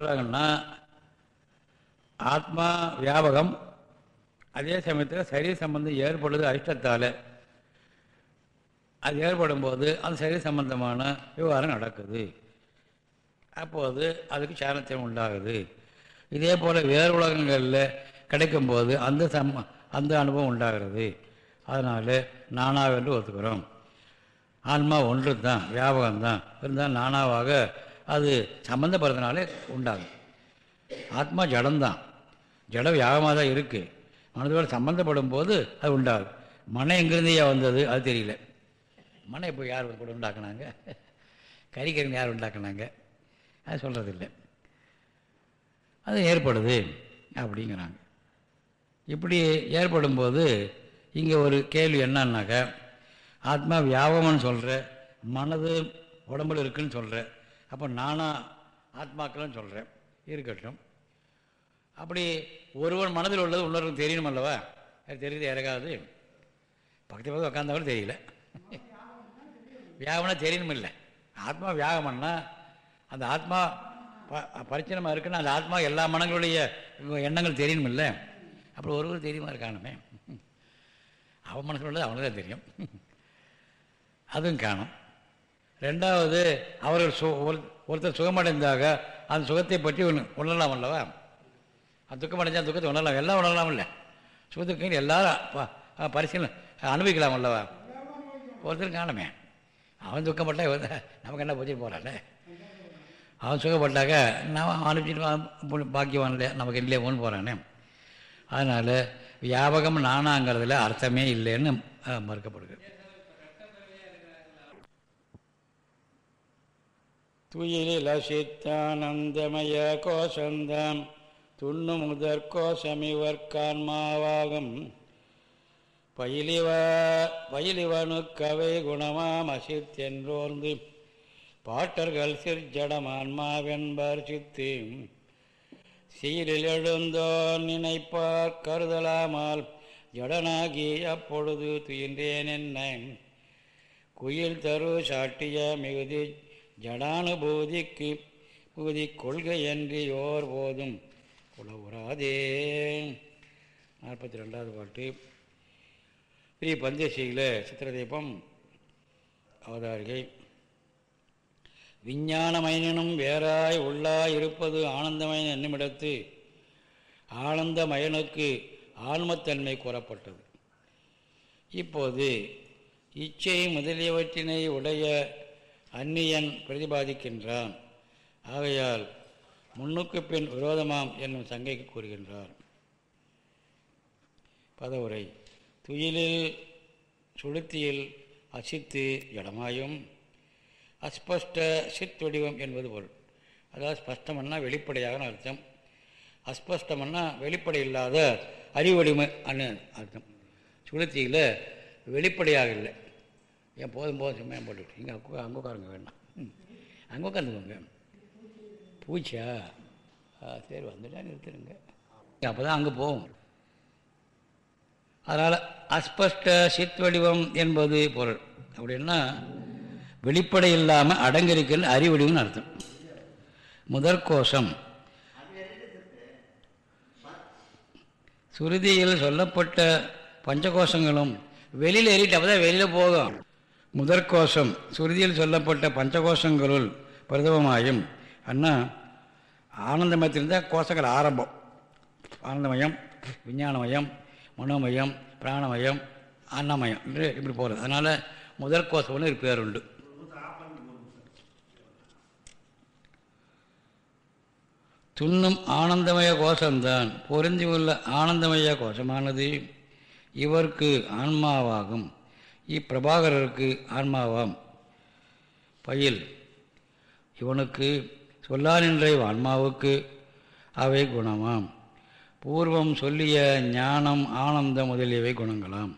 சொல்கிறாங்கன்னா ஆத்மா வியாபகம் அதே சமயத்தில் சரீர சம்பந்தம் ஏற்படுது அரிஷ்டத்தால் அது ஏற்படும் போது அந்த சரீர சம்பந்தமான விவகாரம் நடக்குது. அப்போது அதுக்கு சாணத்தியம் உண்டாகுது. இதே போல் வேறு உலகங்களில் கிடைக்கும்போது அந்த சம் அந்த அனுபவம் உண்டாகிறது. அதனால் நானாவென்று ஒத்துக்கிறோம். ஆன்மா ஒன்று தான் வியாபகம் தான் இருந்தால் நானாவாக அது சம்மந்தப்படுறதுனால உண்டாகும் ஆத்மா ஜடம்தான். ஜடம் யாகமாக தான் இருக்குது மனதோடு சம்மந்தப்படும் போது அது உண்டாகும் மனம் எங்கேருந்தையா வந்தது? அது தெரியல. மனம் இப்போ யார் கூட உண்டாக்குனாங்க? கறிக்கறின்னு யார் உண்டாக்குனாங்க? அது சொல்கிறதில்ல அது ஏற்படுது அப்படிங்கிறாங்க. இப்படி ஏற்படும் போது இங்கே ஒரு கேள்வி என்னன்னாக்கா ஆத்மா வியாபகம்னு சொல்கிற மனது உடம்புல இருக்குன்னு சொல்கிற அப்போ நானாக ஆத்மாக்கள்னு சொல்கிறேன் இருக்கட்டும். அப்படி ஒருவன் மனதில் உள்ளது இன்னொருவன் தெரியணும் அல்லவா? அது தெரியுது இறகாது பக்கத்து பக்கத்து உட்காந்தவங்க தெரியல. வியாகம்னா தெரியணும் இல்லை. ஆத்மா வியாகம்னா அந்த ஆத்மா ப பரிச்சனமாக இருக்குன்னா அந்த ஆத்மா எல்லா மனங்களுடைய எண்ணங்கள் தெரியணும் இல்லை. அப்படி ஒருவர் தெரியுமா இருக்கானுமே. அவன் மனசில் உள்ளது அவனுக்கு தான் தெரியும். அதுவும் காணும். ரெண்டாவது அவர்கள் சு ஒருத்தர் சுகமடைந்தாக அந்த சுகத்தை பற்றி ஒன்று உணரலாம் அல்லவா? அந்த துக்கம் அடைஞ்சால் துக்கத்தை உணரலாம். எல்லாம் உணரலாம் இல்லை. சுகத்துக்கு எல்லாரும் பரிசீலனை அனுபவிக்கலாம் அல்லவா? ஒருத்தர் காணமே. அவன் துக்கப்பட்டா நமக்கு என்ன போச்சுன்னு போகிறான்ல அவன் சுகப்பட்டாக்க நான் அனுப்பிச்சிட்டு பாக்கியவான் இல்லையா? நமக்கு இல்லையே ஒன்று போகிறானே அதனால் வியாபகம் நானாங்கிறதுல அர்த்தமே இல்லைன்னு மறுக்கப்படுகிறது துயிலில் சித்தானந்தமய கோஷந்தான் துண்ணு முதற் கோஷமிவர்கான்மாவாகும் பயிலிவ பயிலிவனுக்கவை குணமாம் அசித்தென்றோர்ந்து பாட்டர்கள் சிற்ஜடமான்மாவென்பர் சித்து சீரில் எழுந்தோர் நினைப்பார் கருதலாமால் ஜடனாகி அப்பொழுது துயின்றேன் என்ன. குயில் தரு சாட்டிய மிகுதி ஜடானுபூதிக்கு பூதி கொள்கையன்றி யோர் போதும். உளவுறாதே நாற்பத்தி ரெண்டாவது பாட்டு. ஸ்ரீ பந்தேசியில் சித்திரதீபம் அவதாரிகை. விஞ்ஞானமயனும் வேறாய் உள்ளாய் இருப்பது ஆனந்தமயன் என்னுமிடத்து ஆனந்தமயனுக்கு ஆன்மத்தன்மை கூறப்பட்டது. இப்போது இச்சை முதலியவற்றினை உடைய அந்நியன் பிரதிபாதிக்கின்றான். ஆகையால் முன்னுக்கு பின் விரோதமாம் என்னும் சங்கைக்கு கூறுகின்றார் பதவுரை. துயிலில் சுளுத்தியில் அசித்து இடமாயும் அஸ்பஷ்ட சித் வடிவம் என்பது பொருள். அதாவது ஸ்பஷ்டம்னா வெளிப்படையாக அர்த்தம். அஸ்பஷ்டம்னா வெளிப்படை இல்லாத அறிவடிமை அன்னு அர்த்தம். சுளுத்தியில் வெளிப்படையாக இல்லை. ஏன் போதும் போதும் சும்மா போட்டுவிட்டு இங்கே அங்கே அங்கே உட்காருங்க வேண்டாம். அங்கே உட்காந்துக்கோங்க. பூச்சா? சரி வந்துட்டா நிறுத்துருங்க. அப்போ தான் அங்கே போகும் அதனால் அஸ்பஷ்ட சித் வடிவம் என்பது பொருள். அப்படின்னா வெளிப்படை இல்லாமல் அடங்கிருக்கிற அறிவடிவம்னு அர்த்தம். முதற்கோஷம். சுருதியில் சொல்லப்பட்ட பஞ்சகோஷங்களும் வெளியில் ஏறிட்டு அப்போ தான் வெளியில் போகும். முதற்கோஷம் சுருதியில் சொல்லப்பட்ட பஞ்சகோஷங்களுள் பிரதமமாயும் அண்ணா ஆனந்தமயத்திலிருந்தால் கோஷங்கள் ஆரம்பம். ஆனந்தமயம் விஞ்ஞானமயம் மனோமயம் பிராணமயம் அன்னமயம் என்று இப்படி போகிறது அதனால் முதல் கோஷம்னு ஒரு பேர் உண்டு. துண்ணும் ஆனந்தமய கோஷம்தான். பொருந்தி உள்ள ஆனந்தமய கோஷமானது இவருக்கு ஆன்மாவாகும். இப்பிரபாகரருக்கு ஆன்மாவாம். பயில் இவனுக்கு சொல்லானின்ற ஆன்மாவுக்கு அவை குணமாம். பூர்வம் சொல்லிய ஞானம் ஆனந்தம் முதலியவை குணங்களாம்.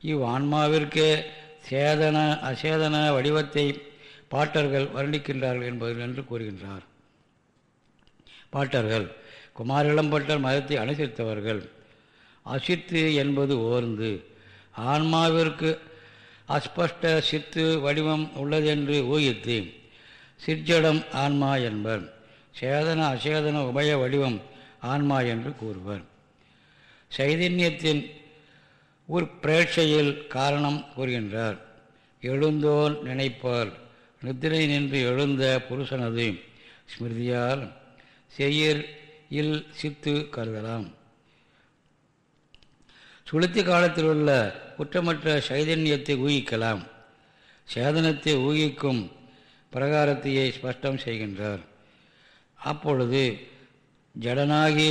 இவ் ஆன்மாவிற்கே சேதன அசேதன வடிவத்தை பாட்டர்கள் வர்ணிக்கின்றார்கள் என்பதில் என்று கூறுகின்றார். பாட்டர்கள் குமாரிளம்பட்டர் மதத்தை அனுசரித்தவர்கள். அசித்து என்பது ஓர்ந்து ஆன்மாவிற்கு அஸ்பஷ்ட சித்து வடிவம் உள்ளதென்று ஊகித்து சிற்ஜடம் ஆன்மா என்பர். சேதன அசேதன உபய வடிவம் ஆன்மா என்று கூறுவர். சைதன்யத்தின் ஒரு காரணம் கூறுகின்றார். எழுந்தோன் நினைப்பால் நித்திரை நின்று எழுந்த புருஷனது ஸ்மிருதியால் செய்யர் இல் சித்து கருதலாம். சுளுத்தி காலத்தில் உள்ள குற்றமற்ற சைதன்யத்தை ஊகிக்கலாம். சேதனத்தை ஊகிக்கும் பிரகாரத்தையே ஸ்பஷ்டம் செய்கின்றார். அப்பொழுது ஜடனாகி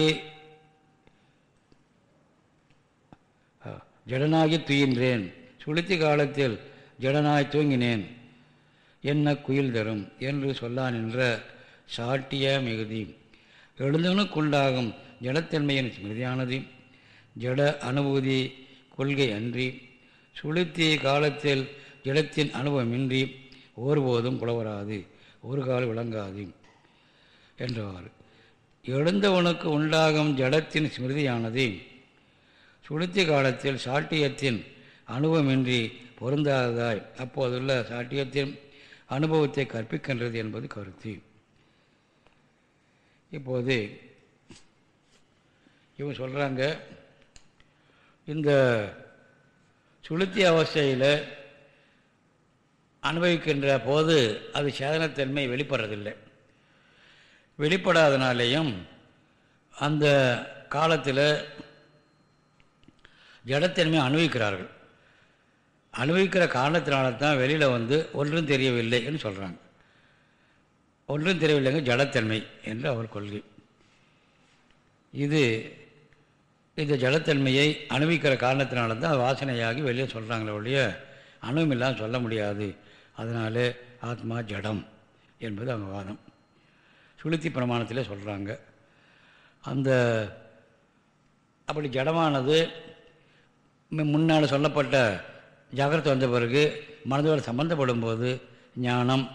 ஜடனாகி துயின்றேன். சுளுத்தி காலத்தில் ஜடனாய் தூங்கினேன். என்ன குயில் தரும் என்று சொல்லான் என்ற சாட்டிய மிகுதி. எழுந்தவனுக்குண்டாகும் ஜடத்தன்மையின் மிகுதியானது. ஜட அனுபூதி கொள்கை அன்றி சுளுத்திய காலத்தில் ஜடத்தின் அனுபவமின்றி ஒருபோதும் புலவராது ஒரு கால் விளங்காது என்றவாறு எழுந்தவனுக்கு உண்டாகும் ஜடத்தின் ஸ்மிருதியானது சுளுத்தி காலத்தில் சாட்டியத்தின் அனுபவமின்றி பொருந்தாததாய் அப்போதுள்ள சாட்டியத்தின் அனுபவத்தை கற்பிக்கின்றது என்பது கருத்து. இப்போது இவங்க சொல்கிறாங்க இந்த சுளுத்தி அவஸ்தையில் அனுபவிக்கின்ற போது அது சேதனத்தன்மை வெளிப்படுறதில்லை. வெளிப்படாதனாலேயும் அந்த காலத்தில் ஜடத்தன்மை அனுபவிக்கிறார்கள். அனுபவிக்கிற காரணத்தினால தான் வெளியில் வந்து ஒன்றும் தெரியவில்லை என்று சொல்கிறாங்க ஒன்றும் தெரியவில்லைங்க ஜடத்தன்மை என்று அவர் கொள்கை. இது இந்த ஜடத்தன்மையை அனுபவிக்கிற காரணத்தினால தான் வாசனையாகி வெளியே சொல்கிறாங்களே ஒழிய அணுவில்லாமல் சொல்ல முடியாது. அதனால் ஆத்மா ஜடம் என்பது அவங்க வாதம். சுளுத்தி பிரமாணத்தில் சொல்கிறாங்க அந்த அப்படி ஜடமானது முன்னால் சொல்லப்பட்ட ஜாகிரத்தை வந்த பிறகு மனதோடு சம்மந்தப்படும் போது ஞானம்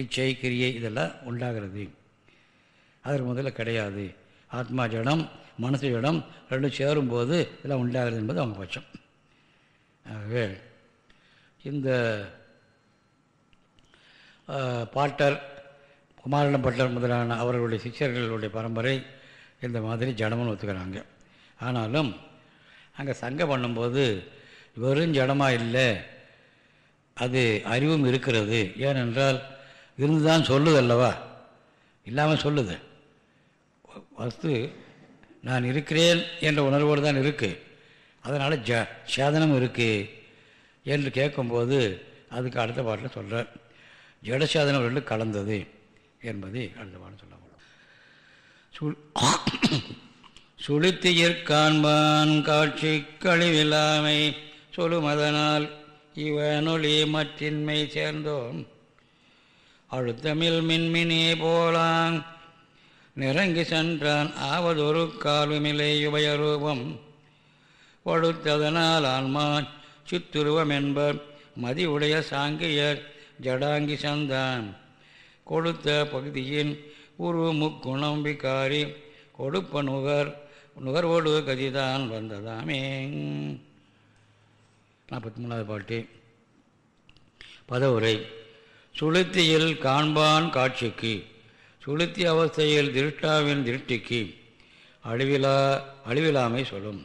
இச்சை கிரியை இதெல்லாம் உண்டாகிறது. அதற்கு முதல்ல கிடையாது. ஆத்மா ஜடம் மனசு இடம் ரெண்டும் சேரும்போது இதெல்லாம் உண்டாகிறது என்பது அவங்க பட்சம். ஆகவே இந்த பாட்டர் குமாரண பட்டர் முதலான அவர்களுடைய சிக்ஷர்களுடைய பரம்பரை இந்த மாதிரி ஜடம்னு ஒத்துக்கிறாங்க. ஆனாலும் அங்கே சங்கம் பண்ணும்போது வெறும் ஜடமாக இல்லை அது அறிவும் இருக்கிறது. ஏனென்றால் இருந்து தான் சொல்லுது அல்லவா? இல்லாமல் சொல்லுது. வஸ்து நான் இருக்கிறேன் என்ற உணர்வோடு தான் இருக்குது அதனால் ஜ சேதனம் இருக்குது என்று கேட்கும்போது அதுக்கு அடுத்த பாட்டில் சொல்கிறார் ஜடசேதனம் ரெண்டு கலந்தது என்பதை அடுத்த பாடம் சொல்ல சுளுத்தியிற் காண்பான் காட்சி கழிவில்லாமை சொல்லுமதனால் இவனொளி மற்றின்மை சேர்ந்தோம். அழுத்தமில் மின்மினே போலாங் நிறங்கி சென்றான் ஆவதொரு காலுமிலை உபயரூபம். படுத்ததனால் ஆன்மான் சித்துருவம் என்பர். மதி உடைய சாங்கியர் ஜடாங்கி சந்தான் கொடுத்த பகுதியின் உரு முக்குணம் விகாரி கொடுப்ப நுகர் நுகர்வோடு கதிதான் வந்ததாமே. நாற்பத்தி மூணாவது பாட்டு. பதவுரை. சுளுத்தியில் காண்பான் காட்சிக்கு. சுளுத்தி அவஸ்தையில் திருஷ்டாவின் திருஷ்டிக்கு அழிவிலா அழிவிலாமை சொல்லும்.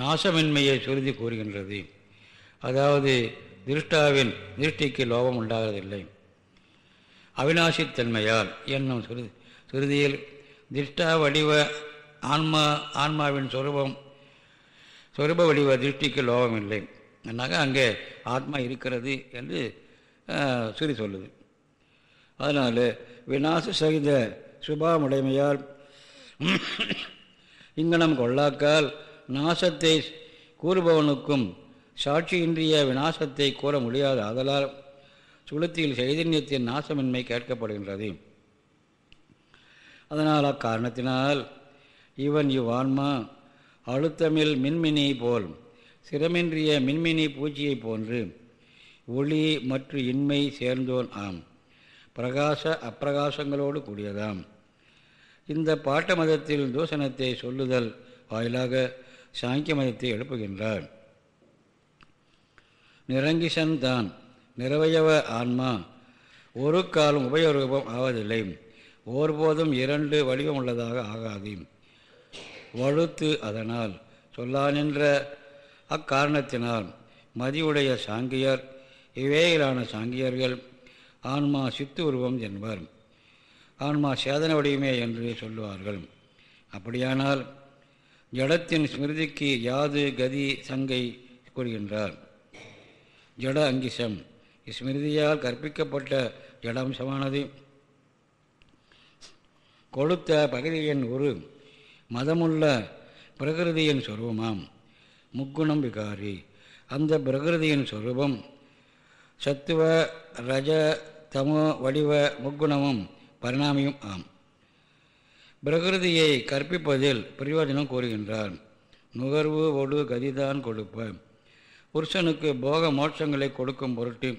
நாசமின்மையை சுருதி கூறுகின்றது. அதாவது திருஷ்டாவின் திருஷ்டிக்கு லோபம் உண்டாகிறதில்லை. அவிநாசித்தன்மையால் என்னும் சுரு சுருதியில் திருஷ்டா வடிவ ஆன்மா ஆன்மாவின் சொரூபம் சொரூப வடிவ திருஷ்டிக்கு லோபம் இல்லை. என்னாக்க அங்கே ஆத்மா இருக்கிறது என்று சுரி சொல்லுது. அதனால் விநாச சகித சுபாமுடைமையால் இங்கனம் கொள்ளாக்கால் நாசத்தை கூறுபவனுக்கும் சாட்சியின்றிய விநாசத்தை கூற முடியாது ஆதலால் சுளுத்தியில் சைதன்யத்தின் நாசமின்மை கேட்கப்படுகின்றது. அதனால் அக்காரணத்தினால் இவன் இவ்வான்மா அழுத்தமில் மின்மினி போல் சிரமின்றிய மின்மினி பூச்சியைப் போன்று ஒளி மற்றும் இன்மை சேர்ந்தோன் ஆம். பிரகாச அப்பிரகாசங்களோடு கூடியதாம். இந்த பாட்ட மதத்தில் தூஷணத்தை சொல்லுதல் வாயிலாக சாங்கிய மதத்தை எழுப்புகின்றார் நிரங்கிசன் தான் நிறவயவ ஆன்மா ஒரு காலம் உபயரூபம் ஆவதில்லை. ஒருபோதும் இரண்டு வடிவம் உள்ளதாக ஆகாது வழுத்து அதனால் சொல்லானின்ற அக்காரணத்தினால் மதியுடைய சாங்கியர் இவ்வேயிலான சாங்கியர்கள் ஆன்மா சித்து உருவம் என்பர். ஆன்மா சேதன வடிவமே என்று சொல்லுவார்கள். அப்படியானால் ஜடத்தின் ஸ்மிருதிக்கு யாது கதி சங்கை கூறுகின்றார். ஜட அங்கிசம். ஸ்மிருதியால் கற்பிக்கப்பட்ட ஜடாம்சமானது. கொளுத்த பகுதியின் ஒரு மதமுள்ள பிரகிருதியின் சொருபமாம் முக்குணம் விகாரி. அந்த பிரகிருதியின் சொரூபம் சத்துவ ரஜ தமோ வடிவ முக்குணமும் பரிணாமியும் ஆம். பிரகிருதியை கற்பிப்பதில் பிரயோஜனம் கூறுகின்றார் நுகர்வு ஒடு கதிதான் கொடுப்ப. புருஷனுக்கு போக மோட்சங்களை கொடுக்கும் பொருட்டு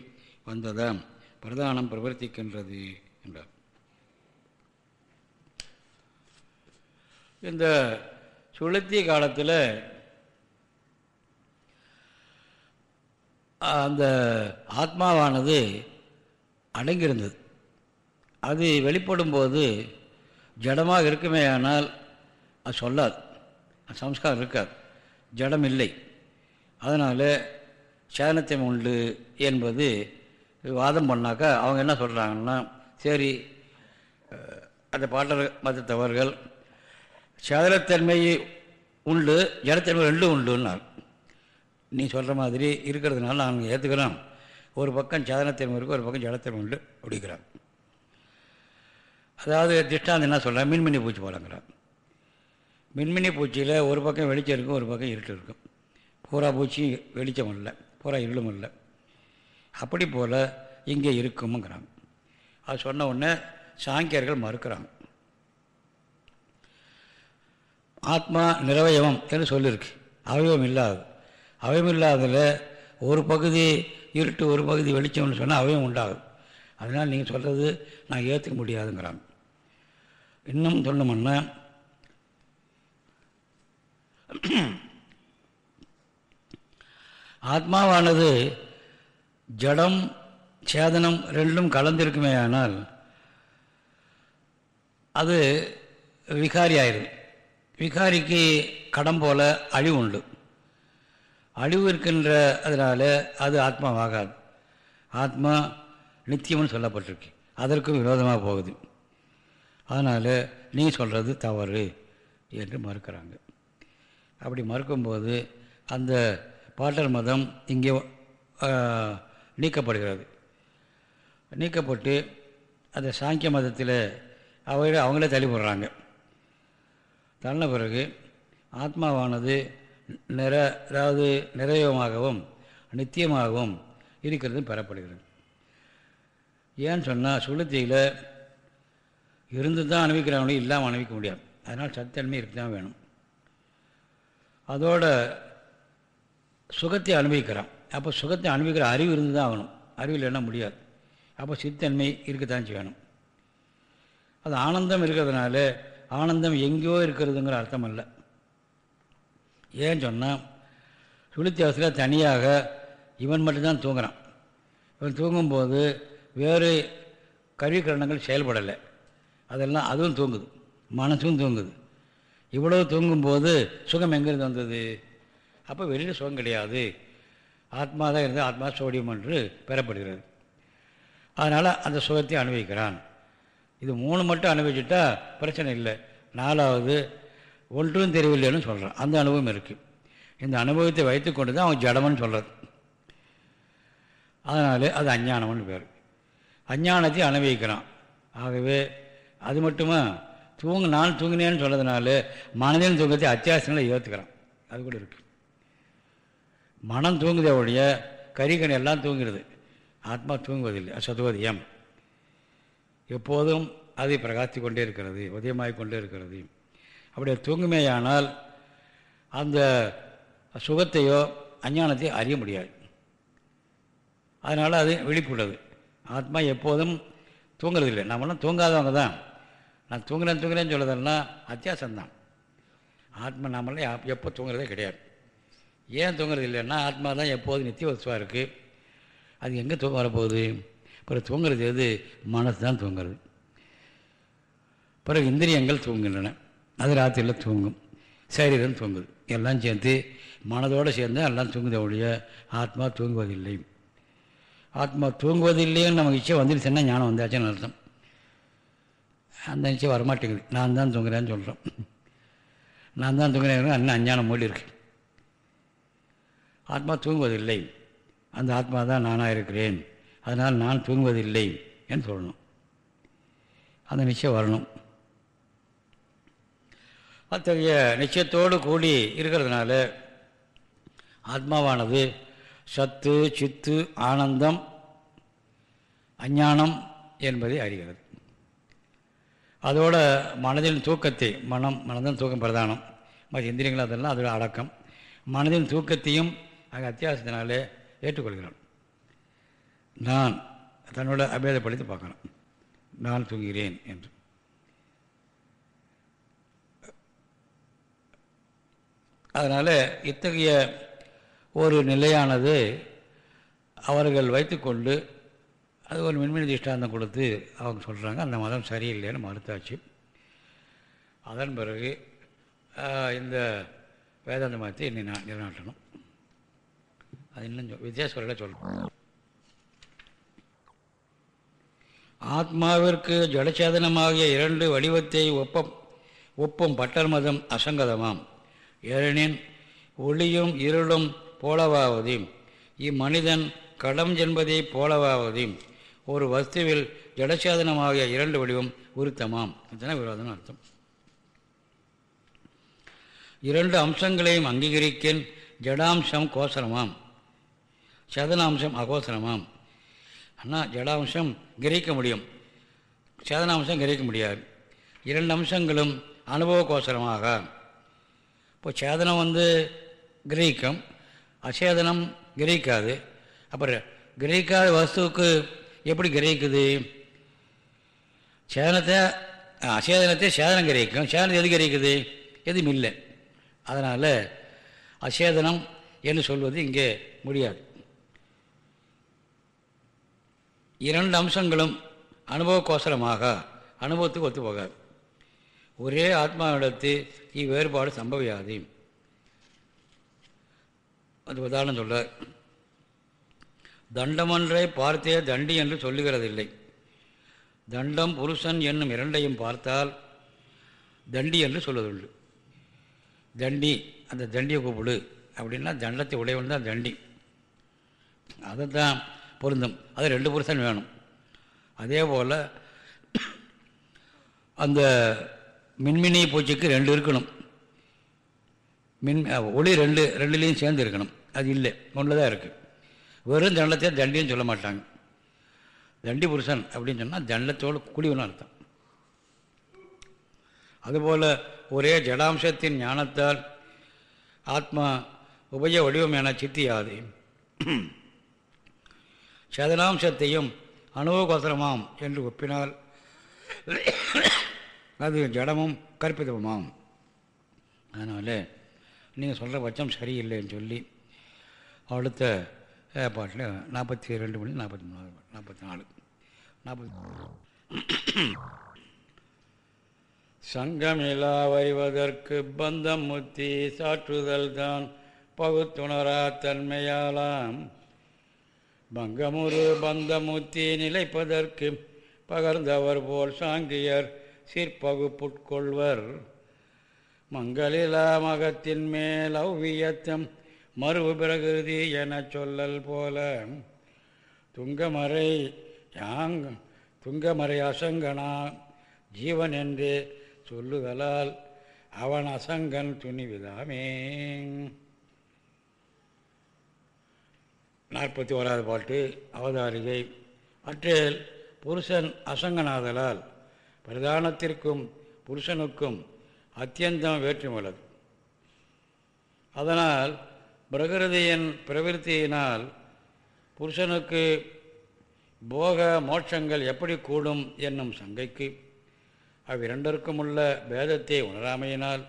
வந்ததாம். பிரதானம் பிரவர்த்திக்கின்றது என்றார். இந்த சுளுத்தி காலத்தில் அந்த ஆத்மாவானது அடங்கியிருந்தது. அது வெளிப்படும்போது ஜடமாக இருக்குமே ஆனால் அது சொல்லாது. சம்ஸ்காரம் இருக்காது. ஜடம் இல்லை அதனால் சேனத்தம் உண்டு என்பது வாதம் பண்ணாக்கா அவங்க என்ன சொல்கிறாங்கன்னா சரி அந்த பாட்டர் மதத்தவர்கள் சேதனத்தன்மை உண்டு ஜடத்தன்மை ரெண்டும் உண்டுன்னார். நீ சொல்கிற மாதிரி இருக்கிறதுனால நாங்கள் ஏற்றுக்கிறோம் ஒரு பக்கம் சாதனத்திறமை இருக்குது ஒரு பக்கம் ஜலத்திறமை உண்டு அப்படிங்கிறான் அதாவது திஷ்டாந்தம் என்ன சொல்கிறேன் மின்மினி பூச்சி போலங்கிறான் மின்மினி பூச்சியில் ஒரு பக்கம் வெளிச்சம் இருக்கும் ஒரு பக்கம் இருட்டு இருக்கும். பூரா பூச்சி வெளிச்சம் இல்லை பூரா இருளும் இல்லை. அப்படி போல் இங்கே இருக்குமுங்கிறாங்க அது சொன்ன உடனே சாங்கியர்கள் மறுக்கிறாங்க ஆத்மா நிறவயவம் என்று சொல்லியிருக்கு அவயவம் இல்லாது. அவயமில்லாததில் ஒரு பகுதி இருட்டு ஒரு பகுதி வெளிச்சம்னு சொன்னால் அவயம் உண்டாகும். அதனால் நீங்கள் சொல்கிறது நான் ஏற்றுக்க முடியாதுங்கிறாங்க. இன்னும் சொல்லணும்னா ஆத்மாவானது ஜடம் சேதனம் ரெண்டும் கலந்திருக்குமே ஆனால் அது விகாரி ஆயிரும். விகாரிக்கு கடம் போல அழிவு உண்டு. அழிவு இருக்கின்ற அதனால் அது ஆத்மாவாகாது. ஆத்மா நித்தியம்னு சொல்லப்பட்டிருக்கு. அதற்கும் விரோதமாக போகுது. அதனால் நீ சொல்கிறது தவறு என்று மறுக்கிறாங்க. அப்படி மறுக்கும்போது அந்த பாட்டர் மதம் இங்கே நீக்கப்படுகிறது. நீக்கப்பட்டு அந்த சாங்கிய மதத்தில் அவங்க அவங்களே தள்ளி போடுறாங்க. தள்ளின பிறகு ஆத்மாவானது நிற அதாவது நிறைவமாகவும் நித்தியமாகவும் இருக்கிறது பெறப்படுகிறது. ஏன்னு சொன்னால் சுளுத்தியில் இருந்து தான் அனுபவிக்கிறாங்களே இல்லாமல் அனுபவிக்க முடியாது. அதனால் சத்தன்மை இருக்கு தான் வேணும். அதோட சுகத்தை அனுபவிக்கிறான். அப்போ சுகத்தை அனுபவிக்கிற அறிவு இருந்து தான் ஆகணும். அறிவு இல்லைன்னா முடியாது. அப்போ சித்தன்மை இருக்கத்தான் வேணும் அது ஆனந்தம் இருக்கிறதுனால ஆனந்தம் எங்கேயோ இருக்கிறதுங்கிற அர்த்தம் இல்லை ஏன்னு சொன்னால் சுளுத்தி அவசரம் தனியாக இவன் மட்டும்தான் தூங்குறான். இவன் தூங்கும்போது வேறு கருவிக்கரணங்கள் செயல்படலை. அதெல்லாம் அதுவும் தூங்குது. மனசும் தூங்குது. இவ்வளவு தூங்கும்போது சுகம் எங்கேருந்து வந்தது? அப்போ வெளியில் சுகம் கிடையாது. ஆத்மா தான் இருந்து ஆத்மா சோடியம் என்று பெறப்படுகிறது. அதனால் அந்த சுகத்தை அனுபவிக்கிறான். இது மூணு மட்டும் அனுபவிச்சுட்டா பிரச்சனை இல்லை. நாலாவது ஒன்றும் தெரியவில்லைன்னு சொல்கிறான் அந்த அனுபவம் இருக்குது இந்த அனுபவத்தை வைத்து கொண்டு தான் அவன் ஜடமன்னு சொல்கிறது அதனால் அது அஞ்ஞானம்னு பேர். அஞ்ஞானத்தை அனுபவிக்கிறான். ஆகவே அது மட்டுமா? தூங்கு நான் தூங்கினேன்னு சொன்னதுனால மனதின் தூங்கத்தை அத்தியாவசியங்களை ஏற்றுக்கிறான் அது கூட இருக்குது மனம் தூங்குதே ஒழிய கறிக்கணி எல்லாம் தூங்குறது ஆத்மா தூங்குவதில்லை. சதுவதியம் எப்போதும் அதை பிரகாசித்து கொண்டே இருக்கிறது உதயமாகிக் கொண்டே இருக்கிறது. அப்படி தூங்குமேயானால் அந்த சுகத்தையோ அஞ்ஞானத்தையோ அறிய முடியாது. அதனால் அது விழிப்புள்ளது. ஆத்மா எப்போதும் தூங்குறதில்லை. நம்மளாம் தூங்காதவங்க தான். நான் தூங்குறேன் தூங்குறேன்னு சொல்லுறதெல்லாம் அத்தியாசம்தான். ஆத்மா நம்மளாம் எப்போ தூங்குறதே கிடையாது. ஏன் தூங்குறது இல்லைன்னா ஆத்மா தான் எப்போதும் நித்திய வசுவாக இருக்குது அது எங்கே தூங்க வரப்போகுது? அப்புறம் தூங்குறது எது? மனசு தான் தூங்குறது. பிறகு இந்திரியங்கள் தூங்குகின்றன. அது ராத்திரியில் தூங்கும். சரீரம் தூங்குது. எல்லாம் சேர்ந்து மனதோடு சேர்ந்து எல்லாம் தூங்குது ஒழிய ஆத்மா தூங்குவதில்லை. ஆத்மா தூங்குவதில்லைன்னு நமக்கு இச்சை வந்துடுச்சுன்னா ஞானம் வந்தாச்சுன்னு அர்த்தம். அந்த நிச்சயம் வரமாட்டேங்குது. நான் தான் தூங்குறேன்னு சொல்கிறோம் நான் தான் தூங்குறேன் அண்ணன் அஞ்ஞானம் மூடி இருக்கு. ஆத்மா தூங்குவதில்லை. அந்த ஆத்மா தான் நானாக இருக்கிறேன். அதனால் நான் தூங்குவதில்லை என்று சொல்லணும். அந்த நிச்சயம் வரணும். அத்தகைய நிச்சயத்தோடு கூடி இருக்கிறதுனால ஆத்மாவானது சத்து சித்து ஆனந்தம் அஞ்ஞானம் என்பதை அறிகிறது. அதோட மனதின் தூக்கத்தை மனம் மனதின் தூக்கம் பிரதானம். மற்ற இந்திரியங்கள் அதெல்லாம் அதோட அடக்கம். மனதின் தூக்கத்தையும் அங்கே அத்தியாவசியத்தினாலே ஏற்றுக்கொள்கிறான். நான் தன்னோட அபேதப்படுத்தி பார்க்கணும். நான் தூங்குகிறேன் என்று. அதனால் இத்தகைய ஒரு நிலையானது அவர்கள் வைத்துக்கொண்டு அது ஒரு மின்மினி திஷ்டாந்தம் கொடுத்து அவங்க சொல்கிறாங்க அந்த மதம் சரியில்லைன்னு மறுத்தாச்சு. அதன் பிறகு இந்த வேதாந்த மதத்தை இன்னும் நான் நிலநாட்டணும். அது இன்னும் வித்தியாசங்களை சொல்லணும். ஆத்மாவிற்கு ஜடச்சேதனமாகிய இரண்டு வடிவத்தை ஒப்பம் ஒப்பும் பட்டர் மதம் அசங்கதமாம். ஏனெனின் ஒளியும் இருளும் போலவாவது இம்மனிதன் கடம் என்பதை போலவாவது ஒரு வஸ்துவில் ஜடசாதனமாகிய இரண்டு வடிவம் உருத்தமாம். அதுதான் விரோதம் அர்த்தம். இரண்டு அம்சங்களையும் அங்கீகரிக்கின். ஜடாம்சம் கோசரமாம். சதனாம்சம் அகோசரமாம். ஆனால் ஜடாம்சம் கிரகிக்க முடியும். சேதனாம்சம் கிரகிக்க முடியாது. இரண்டு அம்சங்களும் அனுபவ கோசரமாக இப்போ சேதனம் வந்து கிரகிக்கும் அச்சேதனம் கிரகிக்காது அப்புறம் கிரகிக்காத வஸ்துவுக்கு எப்படி கிரகிக்குது சேதனத்தை அசேதனத்தை சேதனம் கிரகிக்கும் சேதனம் எது கிரகிக்குது எதுவும் இல்லை. அதனால் அசேதனம் என்று சொல்வது இங்கே முடியாது. இரண்டு அம்சங்களும் அனுபவக்கோசரமாக அனுபவத்துக்கு ஒத்து போகாது ஒரே ஆத்மாவிடத்து இவ்வேறுபாடு சம்பவியாது. அது உதாரணம் சொல்றார். தண்டமன்றை பார்த்தே தண்டி என்று சொல்லுகிறதில்லை. தண்டம் புருஷன் என்னும் இரண்டையும் பார்த்தால் தண்டி என்று சொல்வதுண்டு. தண்டி அந்த தண்டியை கூப்பிடு. அப்படின்னா தண்டத்தை உடையவன் தான் தண்டி. அதை தான் பொருந்தும். அது ரெண்டு புருஷன் வேணும். அதே போல் அந்த மின்மினி பூச்சிக்கு ரெண்டு இருக்கணும். மின் ஒளி ரெண்டு ரெண்டுலேயும் சேர்ந்து இருக்கணும். அது இல்லை. ஒன்று தான் இருக்குது வெறும் தண்டத்தை தண்டின்னு சொல்ல மாட்டாங்க. தண்டி புருஷன் அப்படின்னு சொன்னால் தண்டத்தோடு குடிவனும் அர்த்தம். அதுபோல் ஒரே ஜடாம்சத்தின் ஞானத்தால் ஆத்மா உபய வடிவம் என சித்தியாது. சதனாம்சத்தையும் அனுபவகோசரமாம் என்று ஒப்பினால் அது ஜடமும் கற்பிதமாம் அதனால் நீங்கள் சொல்கிற பட்சம் சரியில்லைன்னு சொல்லி அடுத்த பாட்டில் நாற்பத்தி ரெண்டு மணி நாற்பத்தி மூணு நாற்பத்தி நாலு நாற்பத்தி சங்கமிலா வருவதற்கு பந்தம் முத்தி சாற்றுதல் தான் பகுத்துணரா தன்மையாலாம். பங்கமுரு பந்தமுத்தி நிலைப்பதற்கு பகர்ந்தவர் போல் சாங்கியர் சிற்பகுப்புட்கொள்வர் மங்களிலா மகத்தின் மேல் அவ்வியத்தம் மறுவு பிரகிருதி எனச் சொல்லல் போல. துங்கமறை யாங் துங்கமறை அசங்கனா ஜீவன் என்று சொல்லுதலால் அவன் அசங்கன் துணிவிதாமே. நாற்பத்தி ஓராவது பாட்டு அவதாரிகை. அற்றில் புருஷன் அசங்கனாதலால் பிரதானத்திற்கும் புருஷனுக்கும் அத்தியந்தம் வேற்றுமுள்ளது அதனால் பிரகிருதியின் பிரவிற்த்தியினால் புருஷனுக்கு போக மோட்சங்கள் எப்படி கூடும் என்னும் சங்கைக்கு அவ்விரண்டிற்கும் உள்ள பேதத்தை உணராமையினால்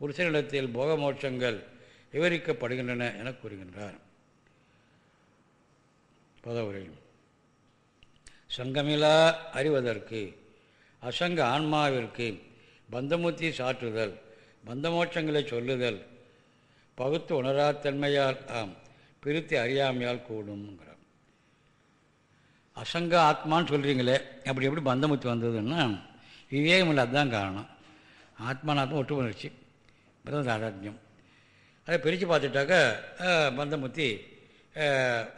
புருஷனிடத்தில் போக மோட்சங்கள் விவரிக்கப்படுகின்றன என கூறுகின்றார். பதவுரை. சங்கமிலா அறிவதற்கு அசங்க ஆன்மாவிற்கு பந்தமுத்தி சாற்றுதல் பந்தமோட்சங்களை சொல்லுதல் பகுத்து உணராத்தன்மையால் ஆம் பிரித்து அறியாமையால் கூடும்ங்கிறார். அசங்க ஆத்மான்னு சொல்கிறீங்களே அப்படி எப்படி பந்தமுத்தி வந்ததுன்னா விவேகம் இல்லை அதுதான் காரணம். ஆத்மானாத்மா ஒட்டு உணர்ச்சி பிரதம் அதை பிரித்து பார்த்துட்டாக்கா பந்தமுத்தி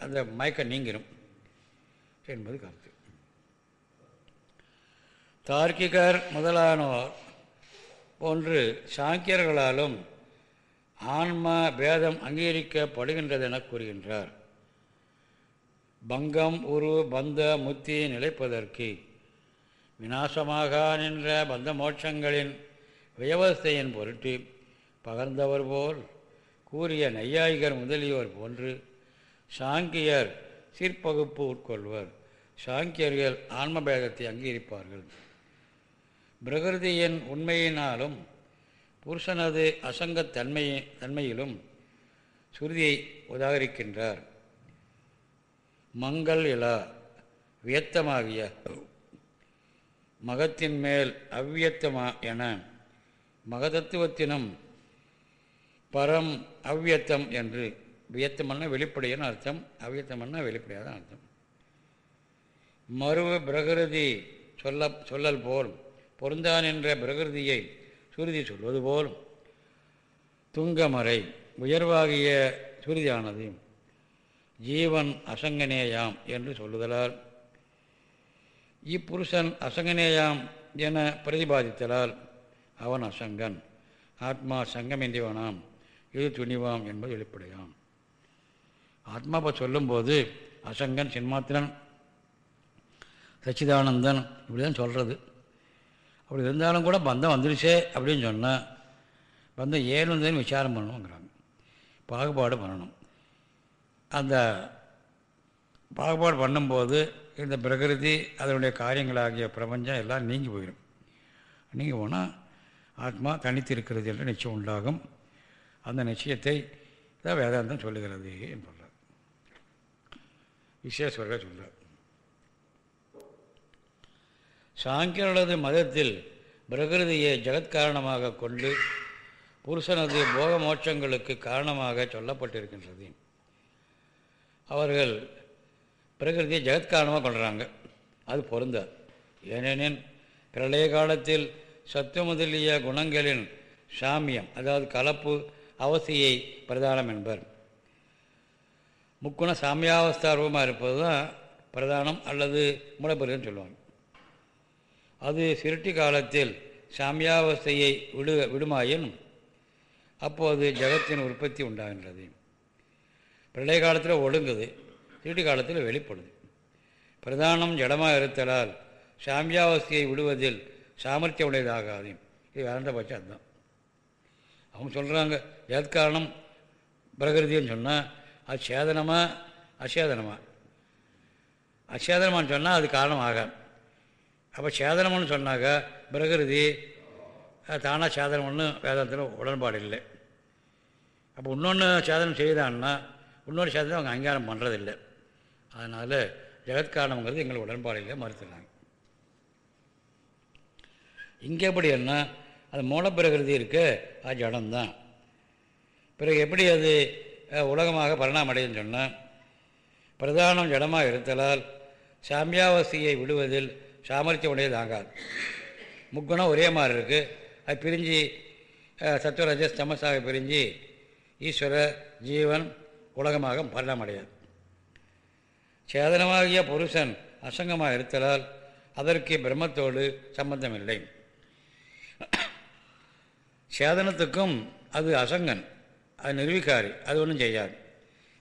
அந்த மயக்கம் நீங்கிடும் என்பது கருத்து தார்க்கிகர் முதலானோர் போன்று சாங்கியர்களாலும் ஆன்மா பேதம் அங்கீகரிக்கப்படுகின்றதென கூறுகின்றார். பங்கம் உரு பந்த முத்தி நிலைப்பதற்கு விநாசமாக நின்ற பந்த மோட்சங்களின் வியவஸ்தையின் பொருட்டு பகர்ந்தவர் போல் கூறிய நையாயிகர் முதலியோர் போன்று சாங்கியர் சீர்பகுப்பு உட்கொள்வர். சாங்கியர்கள் ஆன்மபேதத்தை அங்கீகரிப்பார்கள். பிரகிருதியின் உண்மையினாலும் புருஷனது அசங்கத்தன்மை தன்மையிலும் சுருதியை உதாகரிக்கின்றார். மங்கள் இலா வியத்தமாகிய மகத்தின் மேல் அவ்வியத்தமா என மகதத்துவத்தினும் பரம் அவ்வியத்தம் என்று வியத்தமன்னா வெளிப்படையான அர்த்தம் அவ்வியத்தமன்னா வெளிப்படையான அர்த்தம். மறுவ பிரகிருதி சொல்ல சொல்லல் போல் பொருந்தான் என்ற பிரகிருதியை சுருதி சொல்வது போல் துங்கமறை உயர்வாகிய சுருதியானது ஜீவன் அசங்கனேயாம் என்று சொல்லுதலால் இப்புருஷன் அசங்கனேயாம் என பிரதிபாதித்தலால் அவன் அசங்கன் ஆத்மா சங்கமின்றிவனாம் இது துணிவாம் என்பது வெளிப்படையாம். ஆத்மா இப்போ சொல்லும்போது அசங்கன் சின்மாத்திரன் சச்சிதானந்தன் இப்படி தான் சொல்கிறது அப்படி இருந்தாலும் கூட பந்தம் வந்துடுச்சே அப்படின்னு சொன்னால் பந்தம் ஏன் வந்ததுன்னு விசாரம் பண்ணணுங்கிறாங்க பாகுபாடு பண்ணணும். அந்த பாகுபாடு பண்ணும்போது இந்த பிரகிருதி அதனுடைய காரியங்களாகிய பிரபஞ்சம் எல்லாம் நீங்கி போயிடும். நீங்கி போனால் ஆத்மா தனித்து இருக்கிறது என்ற நிச்சயம் உண்டாகும். அந்த நிச்சயத்தை தான் வேதாந்தம் சொல்லுகிறது என்று சொல்கிறார் விசேஷ சொல்கிறார் சாங்கியர்களது மதத்தில் பிரகிருதியை ஜெகத்காரணமாக கொண்டு புருஷனது போக மோட்சங்களுக்கு காரணமாக சொல்லப்பட்டிருக்கின்றது. அவர்கள் பிரகிருதியை ஜெகத்காரணமாக கொள்கிறாங்க அது பொருந்தார் ஏனெனில் பிரளய காலத்தில் சத்து முதலிய குணங்களின் சாமியம் அதாவது கலப்பு அவசியை பிரதானம் என்பர். முக்குண சாமியாவஸ்தாரூபமாக இருப்பது தான் பிரதானம் அல்லது மூலப்பெருன்னு சொல்லுவாங்க. அது சிருட்டி காலத்தில் சாமியாவஸ்தையை விடு விடுமாயின் அப்போது ஜெகத்தின் உற்பத்தி உண்டாகின்றது. பிரளய காலத்தில் ஒடுங்குது திருட்டி காலத்தில் வெளிப்படுது. பிரதானம் ஜடமாக இருத்தலால் சாமியாவஸ்தையை விடுவதில் சாமர்த்தியம் உடையதாகாது. இது வேறண்ட பட்சம் அதுதான். அவங்க சொல்கிறாங்க எதற்காரணம்? பிரகிருதின்னு சொன்னால் அது சேதனமாக அசேதனமா? அசேதனமான்னு சொன்னால் அது காரணம் ஆகாது அப்போ சேதனம்னு சொன்னாக்கா பிரகிருதி தானாக சேதனம்னு வேதாந்தத்தில் உடன்பாடு இல்லை அப்போ இன்னொன்று சேதனம் செய்தான்னா இன்னொரு சேதனம் அவங்க அங்கீகாரம் பண்ணுறதில்லை அதனால் ஜெகத்காரணங்கிறது எங்களுக்கு உடன்பாடு இல்லை மறுத்துனாங்க இங்கே எப்படி என்ன அது மூலப்பிரகிருதி இருக்கு அது ஜடம்தான். பிறகு எப்படி அது உலகமாக பரிணாமம் சொன்னால் பிரதானம் ஜடமாக இருத்தலால் சாமியாவாசியை விடுவதில் சாமர்த்தியம் உடையதாகாது முக்குணம் ஒரே மாதிரி இருக்குது அது பிரிஞ்சு அஹ், சத்துவரஜ பிரிஞ்சு ஈஸ்வர ஜீவன் உலகமாக பரிணாமம் சேதனமாகிய புருஷன் அசங்கமாக இருத்தலால் அதற்கு பிரம்மத்தோடு சம்பந்தம் இல்லை சேதனத்துக்கும் அது அசங்கன் அது நிர்விகாரி அது ஒன்றும் செய்யாது.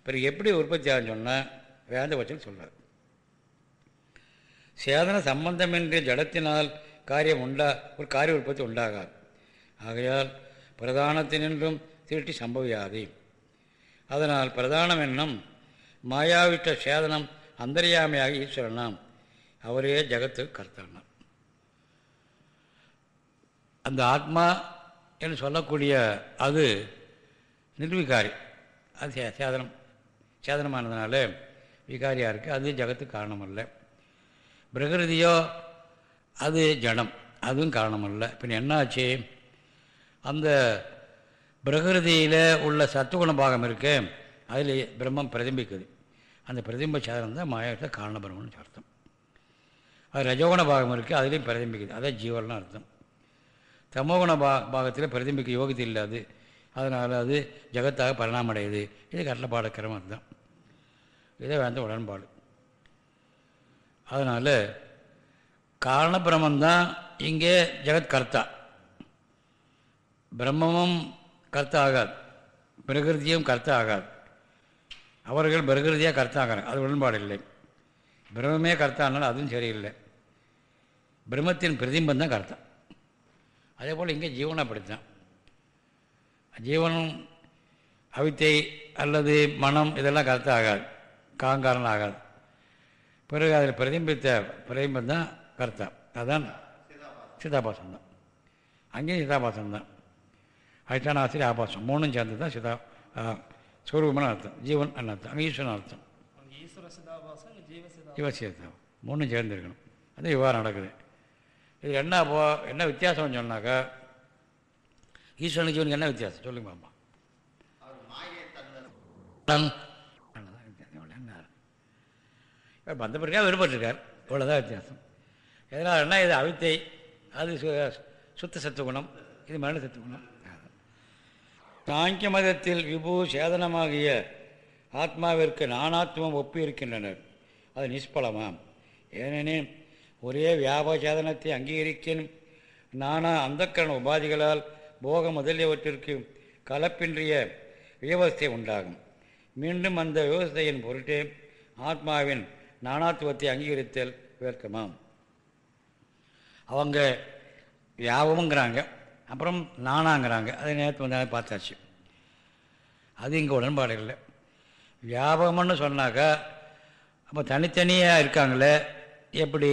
பிறகு எப்படி உற்பத்தி ஆகுன்னு சொன்னால் வேந்த பட்சம் சொல்கிறார் சேதன சம்பந்தமின்றி ஜடத்தினால் காரியம் உண்டா ஒரு காரிய உற்பத்தி உண்டாகாது. ஆகையால் பிரதானத்தினின்றும் திருட்டி சம்பவியாது. அதனால் பிரதானம் என்னும் மாயாவிட்ட சேதனம் அந்தரியாமையாக ஈஸ்வரனாம். அவரே ஜகத்து கர்த்தனாம் அந்த ஆத்மா என்று சொல்லக்கூடிய அது நிர்விகாரி. அது சேதனம் சேதனமானதுனால விகாரியாக இருக்குது அது ஜகத்துக்கு காரணம் இல்லை பிரகிருதியோ அது ஜடம். அதுவும் காரணம் இல்லை பின் என்னாச்சு? அந்த பிரகிருதியில் உள்ள சத்துகுண பாகம் இருக்கு. அதில் பிரம்மம் பிரதிபிக்குது. அந்த பிரதிம்ப சாதனம் தான் மாயத்தில் காரண அர்த்தம். அது ரஜோகுண பாகம் இருக்குது அதுலேயும் பிரதிபிக்குது. அதான் ஜீவன்லாம் அர்த்தம். தமோகுண பா பாகத்தில் பிரதிபிக்க யோகியத்தை இல்லாது அதனால் அது ஜகத்தாக பரிணாமம் அடையுது. இது கட்டளப்பாட அர்த்தம் இதை இதே வேந்த உடன்பாடு. அதனால் காரண பிரம்மந்தான் இங்கே ஜெகத் கர்த்தா. பிரம்மமும் கர்த்தா ஆகாது. பிரகிருதியும் கர்த்தா ஆகாது. அவர்கள் பிரகிருதியாக கர்த்தாகிறாங்க அது உடன்பாடு இல்லை. பிரம்மே கர்த்தானாலும் அதுவும் சரியில்லை. பிரம்மத்தின் பிரதிம்பம் தான் கர்த்தா. அதே போல் இங்கே ஜீவனை அப்படித்தான். ஜீவனும் அவித்தை அல்லது மனம் இதெல்லாம் கர்த்தா ஆகாது. காங்காரன் ஆகாது. பிறகு அதில் பிரதிபித்த பிரதிபம் தான் கர்த்தா. அதுதான் சிதாபாசம் தான் அங்கேயும் சிதாபாசம் தான் அதிஷ்டான ஆசிரியர் ஆபாசம். மூணும் சேர்ந்து தான் சிதா ஸ்வரூபமான அர்த்தம். ஜீவன் அர்த்தம் அங்கே ஈஸ்வரன் அர்த்தம். ஈஸ்வர சிதாபாசம் ஜீவ சிதா ஜீவசியத்தம் மூணும் சேர்ந்துருக்கணும். அது விவகாரம் நடக்குது. இது என்ன போ என்ன வித்தியாசம்னு சொன்னாக்கா ஈஸ்வரனுக்கு ஜீவனுக்கு என்ன வித்தியாசம்? சொல்லுங்க பாப்பா இப்போ பந்த விருப்பட்டிருக்கார் இவ்வளோதான் வித்தியாசம். எதனால் இது அவித்தை அது சு- சுத்த சத்துவகுணம் இது மரண சத்துவகுணம் சாங்கிய மதத்தில் விபு சேதனமாகிய ஆத்மாவிற்கு நானாத்மம் ஒப்பி இருக்கின்றனர் அது நிஷ்பலமாம். ஏனெனில் ஒரே வியாபார சேதனத்தை அங்கீகரிக்கும் நானா அந்தக்கரண உபாதிகளால் போக முதலியவற்றிற்கு கலப்பின்றிய வியவஸ்தை உண்டாகும். மீண்டும் அந்த விவஸ்தையின் பொருட்டே ஆத்மாவின் நானாத்துவத்தை அங்கீகரித்தல் வேர்க்கமாம் அவங்க வியாபமுங்கிறாங்க அப்புறம் நானாங்கிறாங்க அதை நேற்று வந்து பார்த்தாச்சு. அது இங்கே உடன்பாடு இல்லை. வியாபகம்னு சொன்னாக்கா அப்போ தனித்தனியாக இருக்காங்களே எப்படி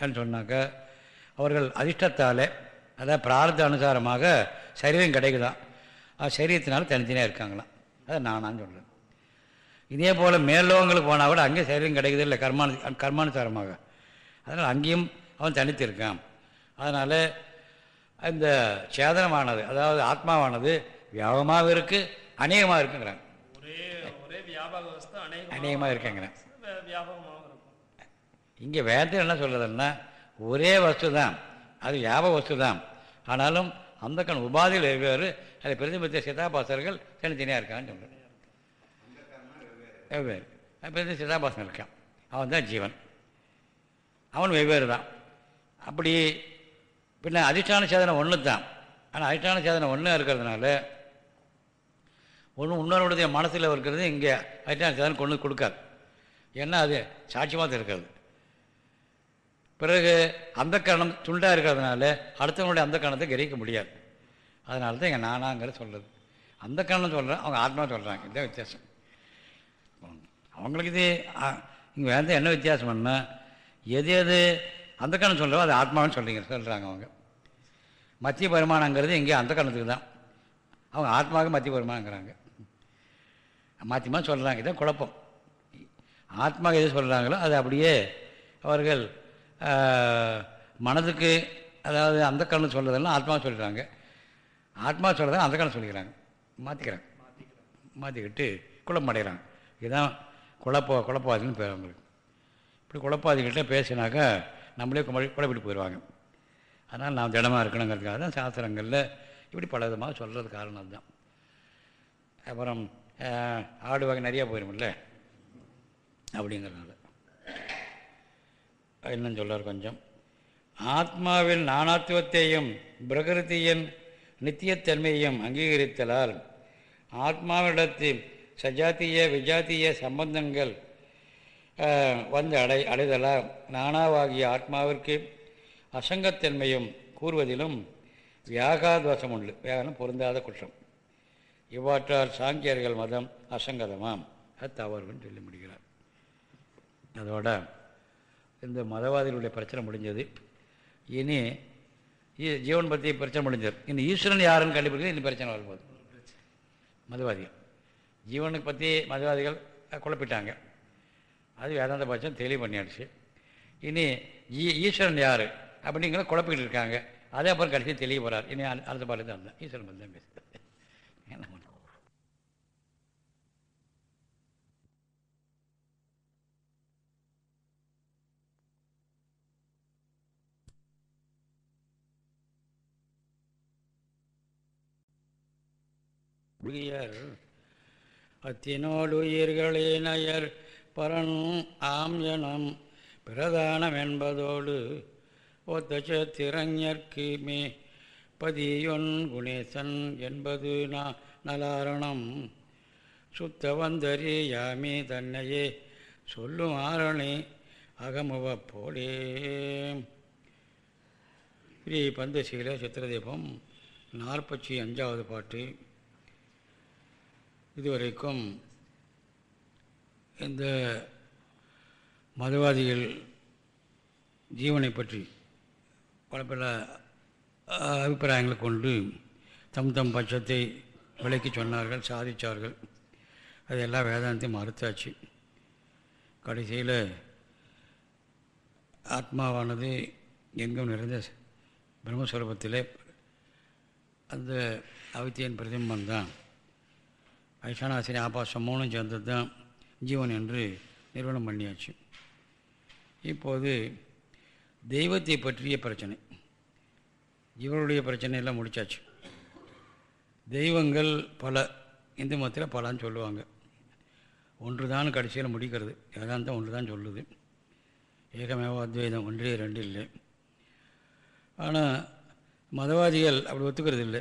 சொன்னாக்கா அவர்கள் அதிர்ஷ்டத்தால் அதாவது பிரார்த்த அனுசாரமாக சரீரம் கிடைக்குதான். அது சரீரத்தினால தனித்தனியாக இருக்காங்களாம். அதை நானான்னு சொல்கிறேன் இதே போல் மேல்லோகங்களுக்கு போனால் கூட அங்கேயும் சரீரம் கிடைக்குது இல்லை கர்மானு கர்மானுசாரமாக. அதனால் அங்கேயும் அவன் தனித்து இருக்கான் அதனால் இந்த சேதனமானது அதாவது ஆத்மாவானது வியாபகமாக இருக்குது அநேகமாக இருக்குங்கிறாங்க ஒரே ஒரே வியாபக அவஸ்தை அநேக அநேகமாக இருக்குங்கிறேன். இங்கே வேதத்தில் என்ன சொல்கிறதுன்னா ஒரே வஸ்து தான் அது வியாபக வஸ்து தான் ஆனாலும் அந்த கண் உபாதிகள் வெவ்வேறு அதை பிரதிபலித்த சிதாபாசர்கள் தனித்தனியாக இருக்கான்னு சொல்கிறேன் வெவ்வேறு. பிரதி சிதாபாசன் இருக்கான். அவன் தான் ஜீவன். அவன் வெவ்வேறு தான். அப்படி பின்ன அதிஷ்டான சேதனை ஒன்று தான் ஆனால் அதிஷ்டான சேதனை ஒன்று இருக்கிறதுனால ஒன்று இன்னொருடைய மனசில் இருக்கிறது இங்கே அதிஷ்டான சேதனம் கொண்டு கொடுக்காது. ஏன்னா அது சாட்சியமாக இருக்கிறது. பிறகு அந்த கரணம் துண்டாக இருக்கிறதுனால அடுத்தவங்களுடைய அந்த கரணத்தை கிரகிக்க முடியாது. அதனால தான் எங்கள் நானாங்கிற சொல்கிறது அந்த கரணம் சொல்கிறேன் அவங்க ஆத்மா சொல்கிறாங்க இதுதான் வித்தியாசம். அவங்களுக்கு இது இங்கே வேந்த என்ன வித்தியாசம்னா எது எது அந்த கணம் சொல்கிறோம் அது ஆத்மான்னு சொல்கிறீங்க சொல்கிறாங்க அவங்க. மத்திய பெருமானங்கிறது இங்கே அந்த கணத்துக்கு தான். அவங்க ஆத்மாவுக்கு மத்திய பெருமானங்கிறாங்க மாற்றிமா சொல்கிறாங்க இதான் குழப்பம். ஆத்மா எது சொல்கிறாங்களோ அது அப்படியே அவர்கள் மனதுக்கு அதாவது அந்த கண்ணு சொல்கிறதெல்லாம் ஆத்மா சொல்கிறாங்க ஆத்மா சொல்கிறதெல்லாம் அந்த கண்ணு சொல்லிக்கிறாங்க. மாற்றிக்கிறாங்க மாற்றிக்கிட்டு குழப்பமடைகிறாங்க. இதுதான் குழப்ப குழப்பவாதின்னு பேர் அவங்களுக்கு இப்படி குழப்பாதிகிட்ட பேசினாக்கா நம்மளே குழப்பிட்டு போயிடுவாங்க. அதனால் நாம் திடமாக இருக்கணுங்கிறதுக்காக தான் சாஸ்திரங்களில் இப்படி பல விதமாக சொல்கிறது காரணம் தான் அப்புறம் ஆடு வகை நிறையா போயிடும்ல அப்படிங்கிறதுனால. இன்னும் சொல்லார் கொஞ்சம். ஆத்மாவின் நானாத்துவத்தையும் பிரகிருதியின் நித்தியத்தன்மையையும் அங்கீகரித்தலால் ஆத்மாவிடத்தில் சஜாத்திய விஜாத்திய சம்பந்தங்கள் வந்து அடை அடைதலால் நானாவாகிய ஆத்மாவிற்கு அசங்கத்தன்மையும் கூறுவதிலும் வியாகாத்வசம் உண்டு வியாகனம் பொருந்தாத குற்றம். இவ்வாற்றால் சாங்கியர்கள் மதம் அசங்கதமாம். அது தவறுன்னு சொல்லி முடிகிறார் அதோட இந்த மதவாதிகளுடைய பிரச்சனை முடிஞ்சது. இனி ஜீவன் பற்றி பிரச்சனை முடிஞ்சது. இனி ஈஸ்வரன் யாருன்னு கண்டுபிடிக்கிறது இன்னும் பிரச்சனை வரும்போது மதவாதிகள். ஜீவனை பற்றி மதவாதிகள் குழப்பிட்டாங்க. அது வேதாந்த பட்சம் தெளிவு பண்ணியாச்சு. இனி ஈ ஈஸ்வரன் யார்? அப்படிங்கிற குழப்பிக்கிட்டு இருக்காங்க. அதே அப்புறம் கடைசியில் தெளிவு போகிறார் இனி அடுத்த பாட்டு தான் இருந்தேன் ஈஸ்வரன் பற்றி தான் பேசுகிறேன் என்ன அத்தினோடுயிர்களினையர் பரன் ஆம் எனம் பிரதானம் என்பதோடு ஒத்த திறஞர்க்கு மே பதியொன் குணேசன் என்பது நா நலாரணம். சுத்தவந்தரி யாமி தன்னையே சொல்லும் ஆரணி அகமுவ போலே ஸ்ரீ பந்தசீல சித்திரதீபம் நாற்பத்தி அஞ்சாவது பாட்டு. இதுவரைக்கும் இந்த மதவாதிகள் ஜீவனை பற்றி பல பல அபிப்பிராயங்களை கொண்டு தம் தம் பட்சத்தை விளக்கி சொன்னார்கள் சாதித்தார்கள் அதெல்லாம் வேதாந்தையும் மறுத்தாச்சு. கடைசியில் ஆத்மாவானது எங்கும் நிறைந்த பிரம்மஸ்வரூபத்தில் அந்த அவித்தியன் பிரதிம்பம் தான். ஐஷானாசினி ஆபாசம் மூணும் சேர்ந்தது தான் ஜீவன் என்று நிறுவனம் பண்ணியாச்சு. இப்போது தெய்வத்தை பற்றிய பிரச்சனை. இவருடைய பிரச்சனை எல்லாம் முடிச்சாச்சு. தெய்வங்கள் பல இந்து மதத்தில் பலன்னு சொல்லுவாங்க. ஒன்று தான் கடைசியில் முடிக்கிறது. ஏகாந்தம் ஒன்று தான் சொல்லுது. ஏகமேவ அத்வைதம் ஒன்றே ரெண்டு இல்லை. ஆனால் மதவாதிகள் அப்படி ஒத்துக்கிறது இல்லை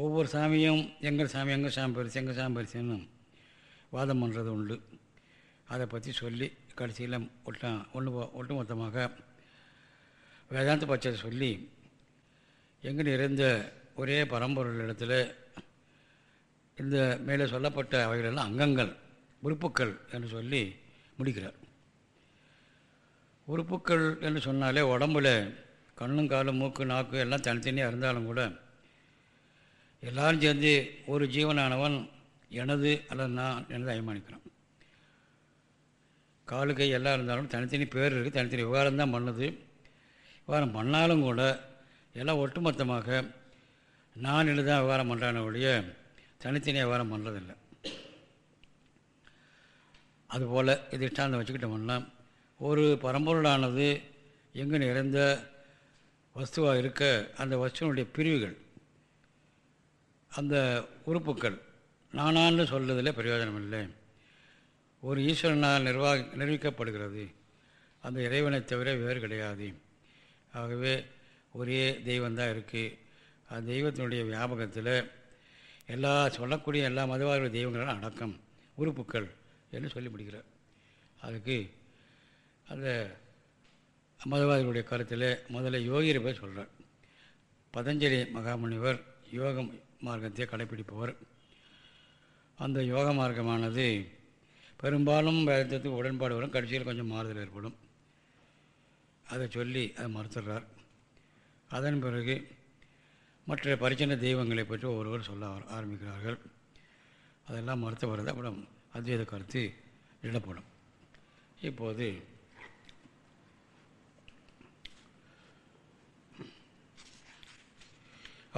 ஒவ்வொரு சாமியும் எங்கள் சாமி எங்கள் சாமி பரிசு எங்கள் சாமி பரிசுன்னு வாதம் பண்ணுறது உண்டு. அதை பற்றி சொல்லி கடைசியில் ஒட்ட ஒன்று ஒட்டு மொத்தமாக வேதாந்த பட்சத்தை சொல்லி எங்கே நிறைந்த ஒரே பரம்பொருள் இடத்துல இந்த மேலே சொல்லப்பட்ட அவைகளெல்லாம் அங்கங்கள் உறுப்புக்கள் என்று சொல்லி முடிக்கிறார். உறுப்புக்கள் என்று சொன்னாலே உடம்புல கண்ணும் காலும் மூக்கு நாக்கு எல்லாம் தனித்தனியாக இருந்தாலும் கூட எல்லாரும் சேர்ந்து ஒரு ஜீவனானவன் எனது அல்லது நான் எனது அபிமானிக்கிறான் காலு கை எல்லாம் இருந்தாலும் தனித்தனி பேர் இருக்குது தனித்தனி விவகாரம் தான் பண்ணுது. விவகாரம் பண்ணாலும் கூட எல்லாம் ஒட்டுமொத்தமாக நான் எழுதான் தான் விவகாரம் பண்ணுறான ஒழிய தனித்தனியாக விவகாரம் பண்ணுறதில்லை அதுபோல் இது இஷ்டாந்தம் வச்சுக்கிட்டோம்னா ஒரு பரம்பொருளானது எங்கு நிறைந்த வஸ்துவாக இருக்க அந்த வஸ்துவனுடைய பிரிவுகள் அந்த உறுப்புக்கள் நானான்னு சொல்றதில் பிரயோஜனம் இல்லை ஒரு ஈஸ்வரனால் நிர்வாக நிர்வகிக்கப்படுகிறது அந்த இறைவனை தவிர வேறு கிடையாது. ஆகவே ஒரே தெய்வந்தான் இருக்குது அந்த தெய்வத்தினுடைய வியாபகத்தில் எல்லா சொல்லக்கூடிய எல்லா மதவாதிகளுடைய தெய்வங்களும் அடக்கம் உறுப்புக்கள் என்று சொல்லி முடிக்கிறார். அதுக்கு அந்த மதவாதிகளுடைய கருத்தில் முதல்ல யோகியரை போய் சொல்கிறார் பதஞ்சலி மகாமுனிவர் யோகம் மார்க்கத்தை கடைப்பிடிப்பவர். அந்த யோக மார்க்கமானது பெரும்பாலும் வேதத்துக்கு உடன்பாடு வரும் கடைசியில் கொஞ்சம் மாறுதல் ஏற்படும். அதை சொல்லி அதை மறுத்துடுறார். அதன் பிறகு மற்ற பரிச்சன தெய்வங்களை பற்றி ஒருவர் சொல்ல ஆரம்பிக்கிறார்கள். அதெல்லாம் மறுத்து வருது அப்புறம் அத்வைத கருத்து இடப்படும் இப்போது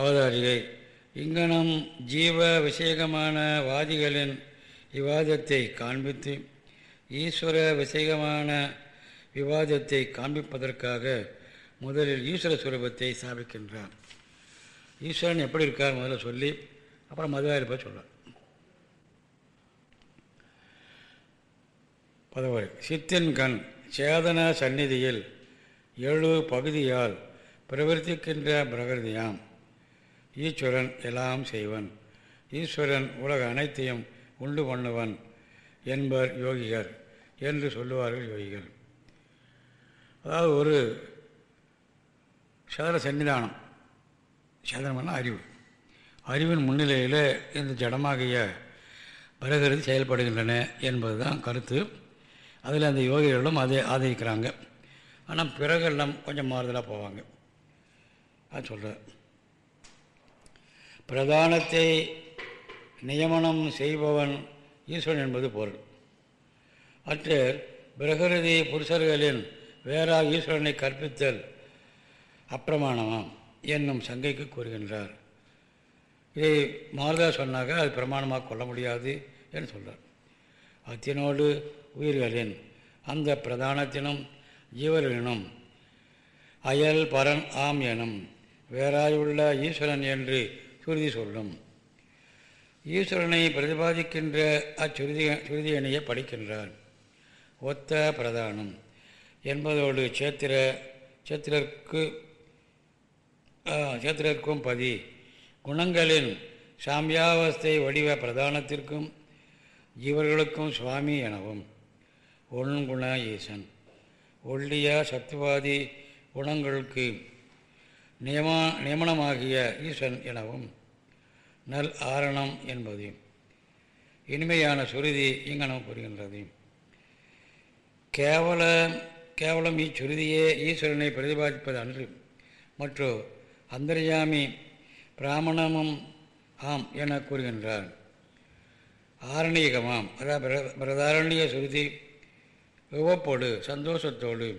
அவதாரிகை இங்கனம் ஜீவ விஷயகமான வாதிகளின் விவாதத்தை காண்பித்து ஈஸ்வர விஷயகமான விவாதத்தை காண்பிப்பதற்காக முதலில் ஈஸ்வர சுரூபத்தை ஸ்தாபிக்கின்றார். ஈஸ்வரன் எப்படி இருக்கார் முதல்ல சொல்லி அப்புறம் மதுவாயில் போய் சொல்கிறார் பதவி சித்தின் கண் சேதன சந்நிதியில் ஏழு பகுதியால் பிரவர்த்திக்கின்ற பிரகிருதியாம். ஈஸ்வரன் எல்லாம் செய்வன். ஈஸ்வரன் உலக அனைத்தையும் உண்டு பண்ணுவன் என்பர் யோகிகர் என்று சொல்லுவார்கள் யோகிகள். அதாவது ஒரு சதுர சன்னிதானம் சதுரம்னா அறிவு. அறிவின் முன்னிலையில் இந்த ஜடமாகிய பிரகிருதி செயல்படுகின்றன என்பது தான் கருத்து. அதில் அந்த யோகிகளும் அதை ஆதரிக்கிறாங்க. ஆனால் பிறகெல்லாம் கொஞ்சம் மாறுதலாக போவாங்க. அது சொல்கிறார் பிரதானத்தை நியமனம் செய்பவன் ஈஸ்வரன் என்பது பொருள். அற்று பிரகிருதி புருஷர்களின் வேறாக ஈஸ்வரனை கற்பித்தல் அப்பிரமாணமாம் என்னும் சங்கைக்கு கூறுகின்றார். இதை மாறுதா சொன்னாக்க அது பிரமாணமாக கொள்ள முடியாது என்று சொல்கிறார் அத்தினோடு உயிர்களின் அந்த பிரதானத்தினும் ஜீவர்களினும் அயல் பரன் ஆம் எனும் வேறாயுள்ள ஈஸ்வரன் என்று சுருதி சொல்லும். ஈஸ்வரனை பிரதிபாதிக்கின்ற அச்சுருதி சுருதியணையை படிக்கின்றார். ஒத்த பிரதானம் என்பதோடு சேத்திர சேத்திரர்க்கு சேத்திரர்க்கும் பதி. குணங்களின் சாமியாவஸ்தை வடிவ பிரதானத்திற்கும் இவர்களுக்கும் சுவாமி எனவும். ஒன்குண ஈசன். ஒல்லியா சத்துவாதி குணங்களுக்கு நியமா நியமனமாகிய ஈசன் எனவும் நல் ஆரணம் என்பது இனிமையான சுருதி இங்கனம் கூறுகின்றது கேவல கேவலம் இச்சுருதியே ஈஸ்வரனை பிரதிபாதிப்பது அன்று. மற்றும் அந்தர்யாமி பிராமணமும் ஆம் என கூறுகின்றார். ஆரணீகமாம் அதாவது பிரதாரண்ய சுருதி உவப்போடு சந்தோஷத்தோடு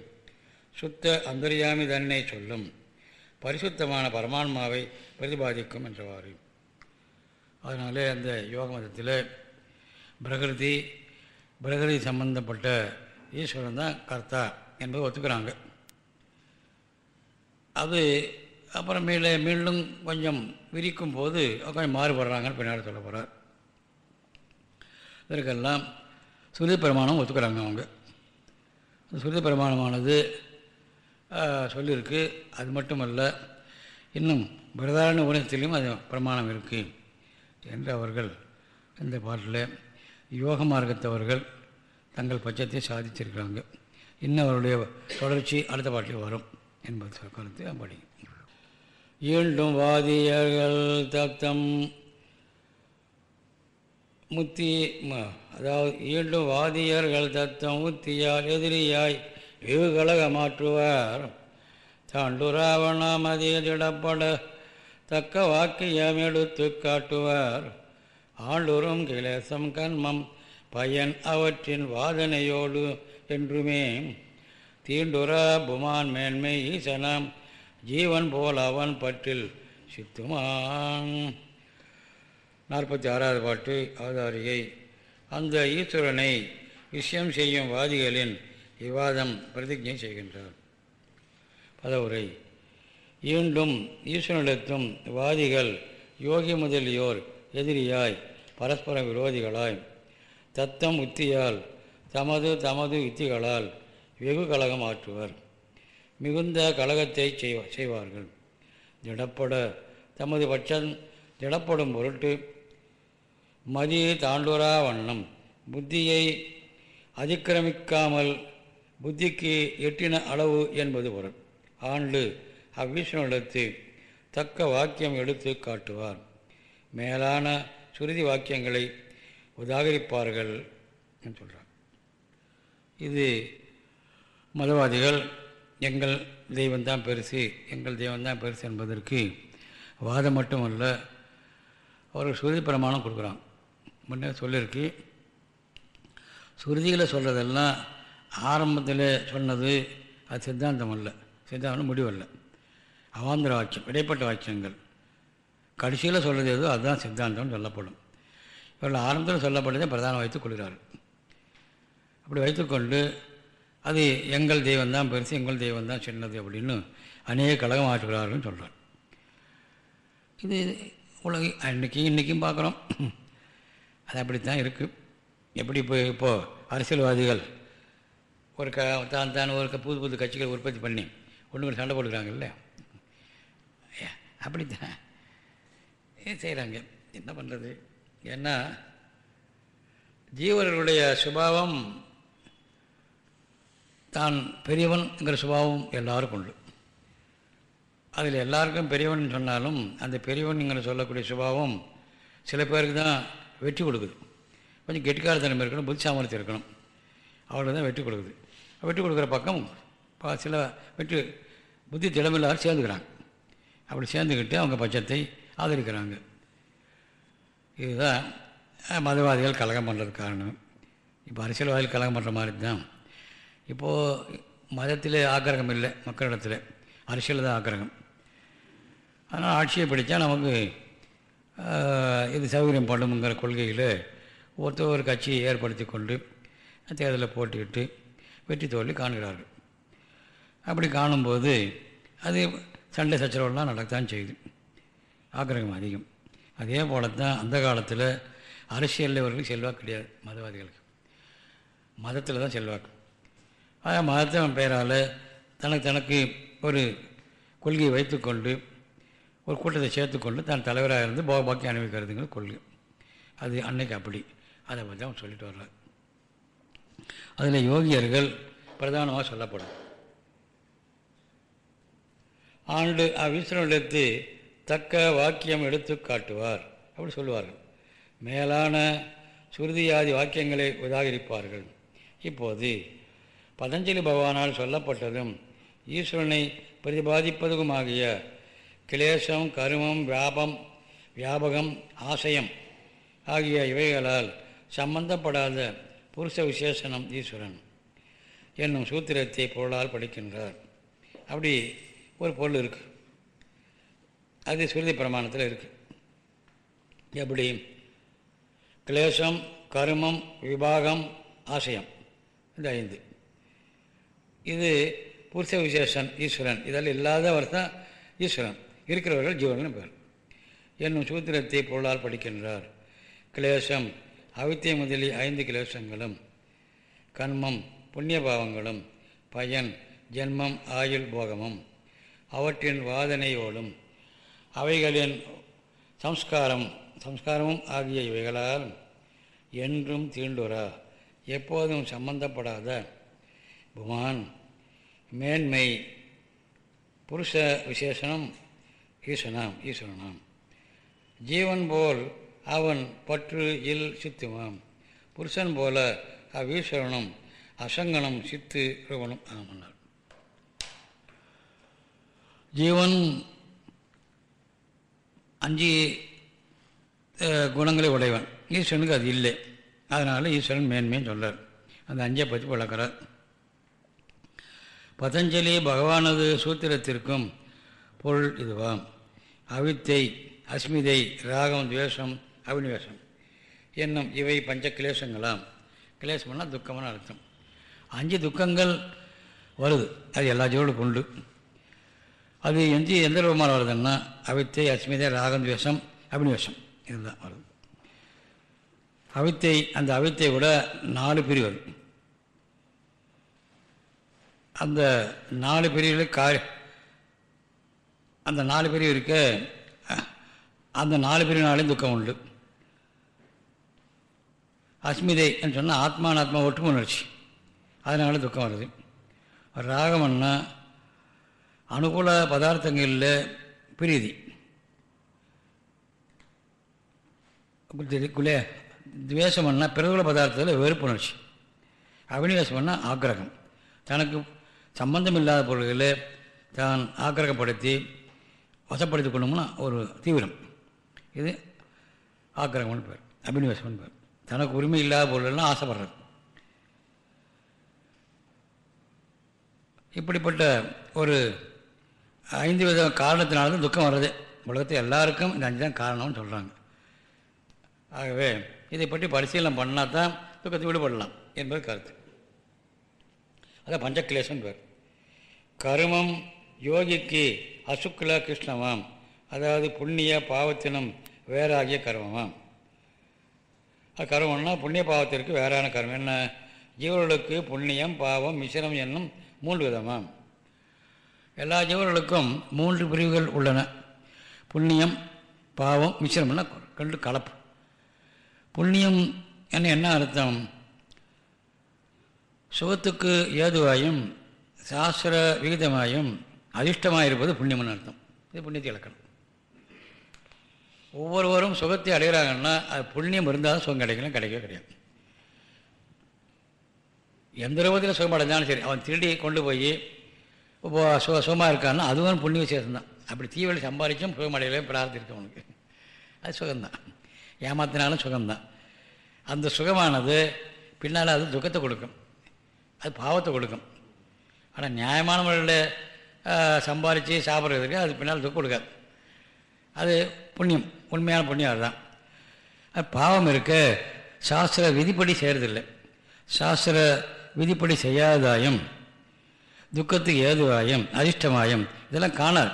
சுத்த அந்தர்யாமி தன்னை சொல்லும். பரிசுத்தமான பரமான்மாவை பிரதிபாதிக்கும் என்றவாறு. அதனாலே அந்த யோக மதத்தில் பிரகிருதி பிரகிருதி சம்பந்தப்பட்ட ஈஸ்வரன் தான் கர்த்தா என்பதை ஒத்துக்கிறாங்க. அது அப்புறம் மீள மீண்டும் கொஞ்சம் விரிக்கும் போது கொஞ்சம் மாறுபடுறாங்கன்னு பின்னாடி சொல்ல போகிறார் இதற்கெல்லாம் சுருதி பிரமாணம் ஒத்துக்கிறாங்க அவங்க. சுருதி பிரமாணமானது சொல்லியிருக்கு அது மட்டுமல்ல இன்னும் பிரதான உணத்திலையும் அது பிரமாணம் இருக்குது என்று அவர்கள் இந்த பாட்டில் யோக மார்க்கத்தவர்கள் தங்கள் பட்சத்தை சாதிச்சிருக்கிறாங்க. இன்னும் அவருடைய தொடர்ச்சி அடுத்த பாட்டில் வரும் என்பது கருத்து அப்படி. ஈண்டும் வாதியர்கள் தத்தம் முத்தி அதாவது ஈண்டும் வாதியர்கள் தத்தம் முத்தியால் எதிரியாய் வெகுகலக மாற்றுவார் தாண்டுராவணம் அதிகப்பட தக்க வாக்கியம் எடுத்து காட்டுவார். ஆண்டுறும் கிளேசம் கண்மம் பயன் அவற்றின் வாதனையோடு என்றுமே. தீண்டுரா புமான் மேன்மை ஈசனம் ஜீவன் போல் அவன் பற்றில் சித்துமான். நாற்பத்தி ஆறாவது பாட்டு அவதாரியை அந்த ஈஸ்வரனை விஷயம் செய்யும் வாதிகளின் விவாதம் பிரதிஜை செய்கின்றார். பதவுரை ஈண்டும் ஈஸ்வரனிடத்தும் வாதிகள் யோகி முதலியோர் எதிரியாய் பரஸ்பர விரோதிகளாய் தத்தம் உத்தியால் தமது தமது யுத்திகளால் வெகு கலகம் ஆற்றுவர். மிகுந்த கலகத்தை செய்வார்கள். திடப்பட தமது பட்சம் திடப்படும் பொருட்டு மதி தாண்டூரா வண்ணம் புத்தியை அதிக்கிரமிக்காமல் புத்திக்கு எட்டின அளவு என்பது பொருள். ஆண்டு அவ்விஷ்ணுடத்து தக்க வாக்கியம் எடுத்து காட்டுவார். மேலான சுருதி வாக்கியங்களை உதாகரிப்பார்கள் என்று சொல்கிறார் இது மதவாதிகள் எங்கள் தெய்வந்தான் பெருசு எங்கள் தெய்வந்தான் பெருசு என்பதற்கு வாதம் மட்டுமல்ல அவர்கள் சுருதி பிரமாணம் கொடுக்குறாங்க முன்னே சொல்லியிருக்கு. சுருதியில் சொல்கிறதெல்லாம் ஆரம்பத்தில் சொன்னது அது சித்தாந்தம் அல்ல. சித்தாந்தம் முடிவல்ல. அவாந்திர வாக்கியம் இடைப்பட்ட வாக்கியங்கள். கடைசியில் சொல்கிறது எதுவோ அதுதான் சித்தாந்தம்னு சொல்லப்படும். இவர்கள் ஆரம்பத்தில் சொல்லப்பட்டதை பிரதானம் வைத்துக் கொள்கிறார்கள். அப்படி வைத்துக்கொண்டு அது எங்கள் தெய்வம் தான் பெருசு எங்கள் தெய்வம் தான் சின்னது அப்படின்னு அநேக கழகம் ஆற்றுகிறார்கள்னு சொல்கிறார் இது உலக அன்றைக்கி இன்றைக்கும் பார்க்குறோம். அது அப்படித்தான் இருக்குது எப்படி இப்போ இப்போது அரசியல்வாதிகள் ஒரு க தான் தான் ஒரு புது புது கட்சிகள் உற்பத்தி பண்ணி ஒன்று சண்டை போட்டுக்கிறாங்கல்ல. அப்படித்தான். செய்கிறாங்க என்ன பண்ணுறது ஏன்னா ஜீவர்களுடைய சுபாவம் தான் பெரியவன்ங்கிற சுபாவம் எல்லாருக்கும் உண்டு. அதில் எல்லாருக்கும் பெரியவன் சொன்னாலும் அந்த பெரியவன்ங்கிற சொல்லக்கூடிய சுபாவம் சில பேருக்கு தான் வெற்றி கொடுக்குது. கொஞ்சம் கெட்டிக்காரத்தனம் இருக்கணும் புத்தி சாமர்த்தியம் இருக்கணும். அவளுக்கு தான் வெற்றி கொடுக்குது. வெற்றி கொடுக்குற பக்கம் சில வெற்றி புத்தி திடமில்லாத சேர்ந்துக்கிறாங்க. அப்படி சேர்ந்துக்கிட்டு அவங்க பட்சத்தை ஆதரிக்கிறாங்க. இதுதான் மதவாதிகள் கலகம் பண்ணுறது காரணம். இப்போ அரசியல்வாதிகள் கலகம் பண்ணுற மாதிரி தான். இப்போது மதத்தில் ஆக்கிரகம் இல்லை மக்களிடத்தில். அரசியல் தான் ஆக்கிரகம். அதனால் ஆட்சியை பிடித்தா நமக்கு இது சௌகரியம் பண்ணுங்கிற கொள்கையில் ஒருத்தர் ஒரு கட்சியை ஏற்படுத்தி கொண்டு தேர்தலில் போட்டுக்கிட்டு வெற்றி தோல்வி காண்கிறார்கள். அப்படி காணும்போது அது சண்டை சச்சரவுலாம் நடக்கத்தான் செய்யுது ஆக்கிரகம் அதிகம். அதே போல தான் அந்த காலத்தில் அரசியலில் இவர்களுக்கு செல்வாக்கு கிடையாது மதவாதிகளுக்கு. மதத்தில் தான் செல்வாக்கு. அதான் மதத்தின் பெயரால் தனக்கு தனக்கு ஒரு கொள்கையை வைத்துக்கொண்டு ஒரு கூட்டத்தை சேர்த்துக்கொண்டு தான் தலைவராக இருந்து போகபாக்கி அனுபவிக்கிறதுங்கிற கொள்கை. அது அன்னைக்கு அப்படி. அதை பற்றி அவன் சொல்லிட்டு வர்றார். அதில் யோகியர்கள் பிரதானமாக சொல்லப்படும். ஆண்டு அவ்விஸ்வனிடத்து தக்க வாக்கியம் எடுத்து காட்டுவார். அப்படி சொல்லுவார்கள். மேலான சுருதியாதி வாக்கியங்களை உதாகரிப்பார்கள். இப்போது பதஞ்சலி பகவானால் சொல்லப்பட்டதும் ஈஸ்வரனை பிரதிபாதிப்பதுமாகிய கிளேசம் கருமம் வியாபம் வியாபகம் ஆசயம் ஆகிய இவைகளால் சம்பந்தப்படாத புருஷ விசேஷனம் ஈஸ்வரன் என்னும் சூத்திரத்தை பொருளால் படிக்கின்றார். அப்படி ஒரு பொருள் இருக்குது அது சுருதி பிரமாணத்தில் இருக்குது எப்படி? கிளேசம் கருமம் விபாகம் ஆசயம். இந்த ஐந்து. இது புருஷ விசேஷன் ஈஸ்வரன். இதெல்லாம் இல்லாதவர் தான் ஈஸ்வரன். இருக்கிறவர்கள் ஜீவன் பேர் என்னும் சூத்திரத்தை பொருளால் படிக்கின்றார். கிளேசம் அவித்திய முதலி ஐந்து கிளேசங்களும் கண்மம் புண்ணிய பாவங்களும் பயன் ஜென்மம் ஆயுள் போகமும் அவற்றின் வாதனையோடும் அவைகளின் சம்ஸ்காரம் சம்ஸ்காரமும் ஆகிய இவைகளால் என்றும் தீண்டுரா எப்போதும் சம்பந்தப்படாத புமான் மேன்மை புருஷ விசேஷனம் ஈசனாம் ஈஸ்வரனாம். ஜீவன் போல் அவன் பற்று இல் சித்துமாம் புருஷன் போல அவ்வீஸ்வரனும் அசங்கனம் சித்து ரூபனும் ஆமன்னார் ஜீவன் அஞ்சு குணங்களை உடையவன். ஈஸ்வரனுக்கு அது இல்லை. அதனால் ஈஸ்வரன் மேன்மைன்னு சொல்கிறார் அந்த அஞ்சை பற்றி விளக்கிறார் பதஞ்சலி பகவானது சூத்திரத்திற்கும் பொருள் இதுவாம். அவித்தை அஸ்மிதை ராகம் துவேஷம் அபினிவேஷம் என்னும் இவை பஞ்ச கிளேசங்களாம். கிளேசம்னா துக்கமான அர்த்தம். அஞ்சு துக்கங்கள் வருது. அது எல்லா ஜீவனுக்கும் உண்டு. அது எந்த எந்த ரூபமாக வருதுன்னா அவித்தை அஸ்மிதை ராகம் அபினிவேஷம் இதுதான் வருது. அவித்தை அந்த அவித்தை விட நாலு பிரிவு அந்த நாலு பிரிவில் கா அந்த நாலு பிரிவு இருக்க அந்த நாலு பிரிவினாலையும் துக்கம் உண்டு. அஸ்மிதை என்று சொன்னால் ஆத்மானாத்மா ஒற்றுமை உணர்ச்சி. அதனால துக்கம் வருது. ராகம்னா அனுகூல பதார்த்தங்களில் பிரீதி. குலே துவேஷம்னா பிரகுல பதார்த்தத்தில் வெறுப்புணர்ச்சி அபினிவேசம்னா ஆக்கிரகம். தனக்கு சம்பந்தம் இல்லாத பொருள்களை தான் ஆக்கிரகப்படுத்தி வசப்படுத்தி கொள்ளணும்னா ஒரு தீவிரம். இது ஆக்கிரகம்னு பேர். அபினிவேசம்னு பேர். தனக்கு உரிமை இல்லாத பொருள்கள்லாம் ஆசைப்படுறது. இப்படிப்பட்ட ஒரு ஐந்து வித காரணத்தினால தான் துக்கம் வர்றது. உலகத்தில் எல்லாருக்கும் இந்த அஞ்சு தான் காரணம்னு சொல்கிறாங்க ஆகவே இதை பற்றி பரிசீலனை பண்ணால் தான் துக்கத்தை விடுபடலாம் என்பது கருத்து. அதான் பஞ்சக்லேசம் பேர். கருமம் யோகிக்கு அசுக்குல கிருஷ்ணமாம் அதாவது புண்ணிய பாவத்தினம் வேறாகிய கருமமாம். கர்மம்னா புண்ணிய பாவத்திற்கு வேறான கர்மம். என்ன? ஜீவர்களுக்கு புண்ணியம் பாவம் மிசிரம் என்னும் மூன்று விதமாம் எல்லா ஜீவர்களுக்கும் மூன்று பிரிவுகள் உள்ளன. புண்ணியம் பாவம் மிசிரம்னா கண்டு கலப்பு. புண்ணியம் என்ன என்ன அர்த்தம்? சுகத்துக்கு ஏதுவாயும் சாஸ்திர விகிதமாயும் அதிர்ஷ்டமாக இருப்பது புண்ணியம்னு அர்த்தம். இது புண்ணியத்தை இலக்கணம் ஒவ்வொருவரும் சுகத்தை அடைகிறாங்கன்னா அது புண்ணியம் இருந்தால் சுகம் கிடைக்கணும் கிடைக்கவே கிடையாது. எந்த ரூபத்தில் சுகம் அடைஞ்சாலும் சரி அவன் திருடி கொண்டு போய் இப்போ சுக சுகமாக இருக்கான்னா அதுவும் புண்ணிய விசேஷம் தான் அப்படி தீவிர சம்பாதிச்சும் சுகம் அடையலையும் பிரார்த்திருக்கு அவனுக்கு. அது சுகம்தான். ஏமாத்தினாலும் சுகம்தான். அந்த சுகமானது பின்னால் அது துக்கத்தை கொடுக்கும். அது பாவத்தை கொடுக்கும். ஆனால் நியாயமான முறையில் சாப்பிட்றதுக்கு அது பின்னால் துக்கம் கொடுக்காது. அது புண்ணியம். உண்மையான புண்ணியம் அதுதான். அது பாவம் இருக்க. சாஸ்திர விதிப்படி செய்கிறதில்லை சாஸ்திர விதிப்படி செய்யாததாயும் துக்கத்துக்கு ஏதுவாயும் அதிர்ஷ்டமாயும் இதெல்லாம் காணாது.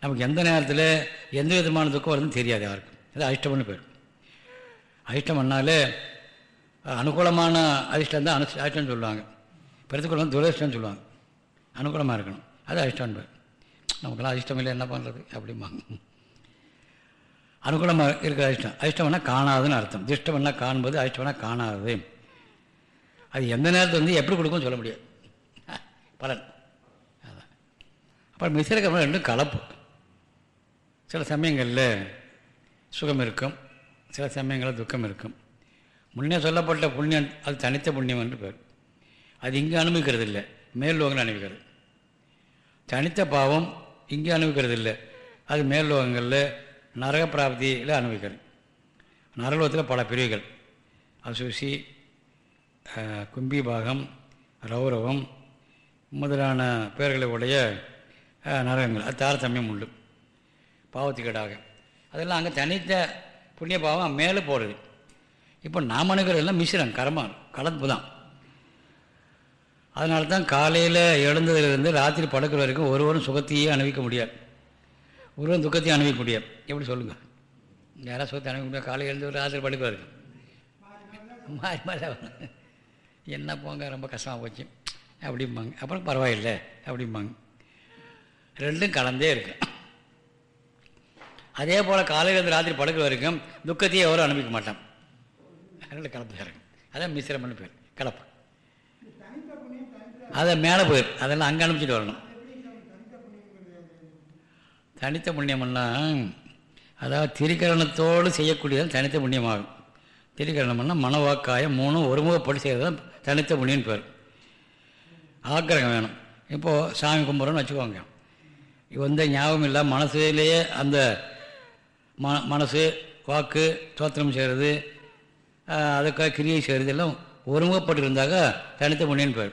நமக்கு எந்த நேரத்தில் எந்த விதமான துக்கம் வருதுன்னு தெரியாது யாருக்கும். இது அதிர்ஷ்டம்னு பேர். அதிர்ஷ்டம் பண்ணாலே அனுகூலமான அதிர்ஷ்டம் தான் அனு அதிர்ஷ்டம்னு சொல்லுவாங்க. பிரதிகூலம் துரதிர்ஷ்டம்னு சொல்லுவாங்க. அனுகூலமாக இருக்கணும். அது அதிர்ஷ்டம் பேர். நமக்கெல்லாம் அதிர்ஷ்டம் இல்லை என்ன பண்ணுறது அப்படிம்பாங்க. அனுகூலமாக இருக்கிற அதிர்ஷ்டம் அதிர்ஷ்டம்னா காணாதுன்னு அர்த்தம். திருஷ்டம்னா காண்பது அதிர்ஷ்டம்னா காணாது அது எந்த நேரத்தில் வந்து எப்படி கொடுக்கும்னு சொல்ல முடியாது. பலன். அதான். அப்புறம் மிசிறக்கப்புறம் ரெண்டும் கலப்பு. சில சமயங்களில் சுகம் இருக்கும். சில சமயங்களில் துக்கம் இருக்கும். முன்னே சொல்லப்பட்ட புண்ணியம் அது தனித்த புண்ணியம் என்று பேர். அது இங்கே அனுபவிக்கிறது இல்லை மேல் லோகங்கள் அனுபவிக்கிறது. தனித்த பாவம் இங்கே அனுபவிக்கிறது இல்லை அது மேல் லோகங்களில் நரக பிராப்தியில் அனுபவிக்கிறது நரலோகத்தில் பல பிரிவுகள். அசுசி கும்பி பாகம் ரௌரவம் முதலான பெயர்களை உடைய நரகங்கள். அது தாரதமியம் உண்டு. பாவத்துக்கீடாக. அதெல்லாம் அங்கே தனித்த புண்ணிய பாவம் மேலே போகிறது இப்போ நாம் அணுகிறதெல்லாம் மிஸ்ரம் கர்மா கலப்பு தான். அதனால தான் காலையில் எழுந்ததுலேருந்து ராத்திரி படுக்கிற வரைக்கும் ஒருவரும் சுகத்தையே அனுபவிக்க முடியாது. ஒருவன் துக்கத்தையும் அனுபவிக்க எப்படி சொல்லுங்கள் யாராவது சுகத்தை அனுபவிக்க காலையில் எழுந்து ராத்திரி படுக்கிற வரைக்கும் மாறி மாறி என்ன போங்க ரொம்ப கஷ்டமாக போச்சு. அப்படிம்பாங்க. அப்புறம் பரவாயில்லை அப்படிம்பாங்க. ரெண்டும் கலந்தே இருக்கு. அதே போல் காலையில் இருந்து ராத்திரி படுக்கிற வரைக்கும் துக்கத்தையே எவரும் அனுபவிக்க மாட்டான். ரெண்டு கலப்பு தான் இருக்கும் அதான் மிசிரம்னு பேர். கலப்பு. அதை மேலே போயிடும் அதெல்லாம் அங்கே அனுப்பிச்சிட்டு வரணும். தனித்த புண்ணியம்னா அதாவது திரிகரணத்தோடு செய்யக்கூடியது தனித்த புண்ணியமாகும். திரிகரணம்னா மனவாக்காயம் மூணும் ஒருமுகப்படி செய்கிறது தான் தனித்த புண்ணியம்னு பேர். ஆக்கிரகம் வேணும். இப்போது சாமி கும்பிட்றோன்னு வச்சுக்கோங்க. எந்த ஞாபகம் இல்லை மனசுலேயே அந்த ம மனசு வாக்கு தோத்திரம் செய்கிறது அதுக்காக கிரியை செய்கிறது எல்லாம் ஒருமுகப்பட்டு இருந்தாக்க தனித்த புண்ணியன்னு பேர்.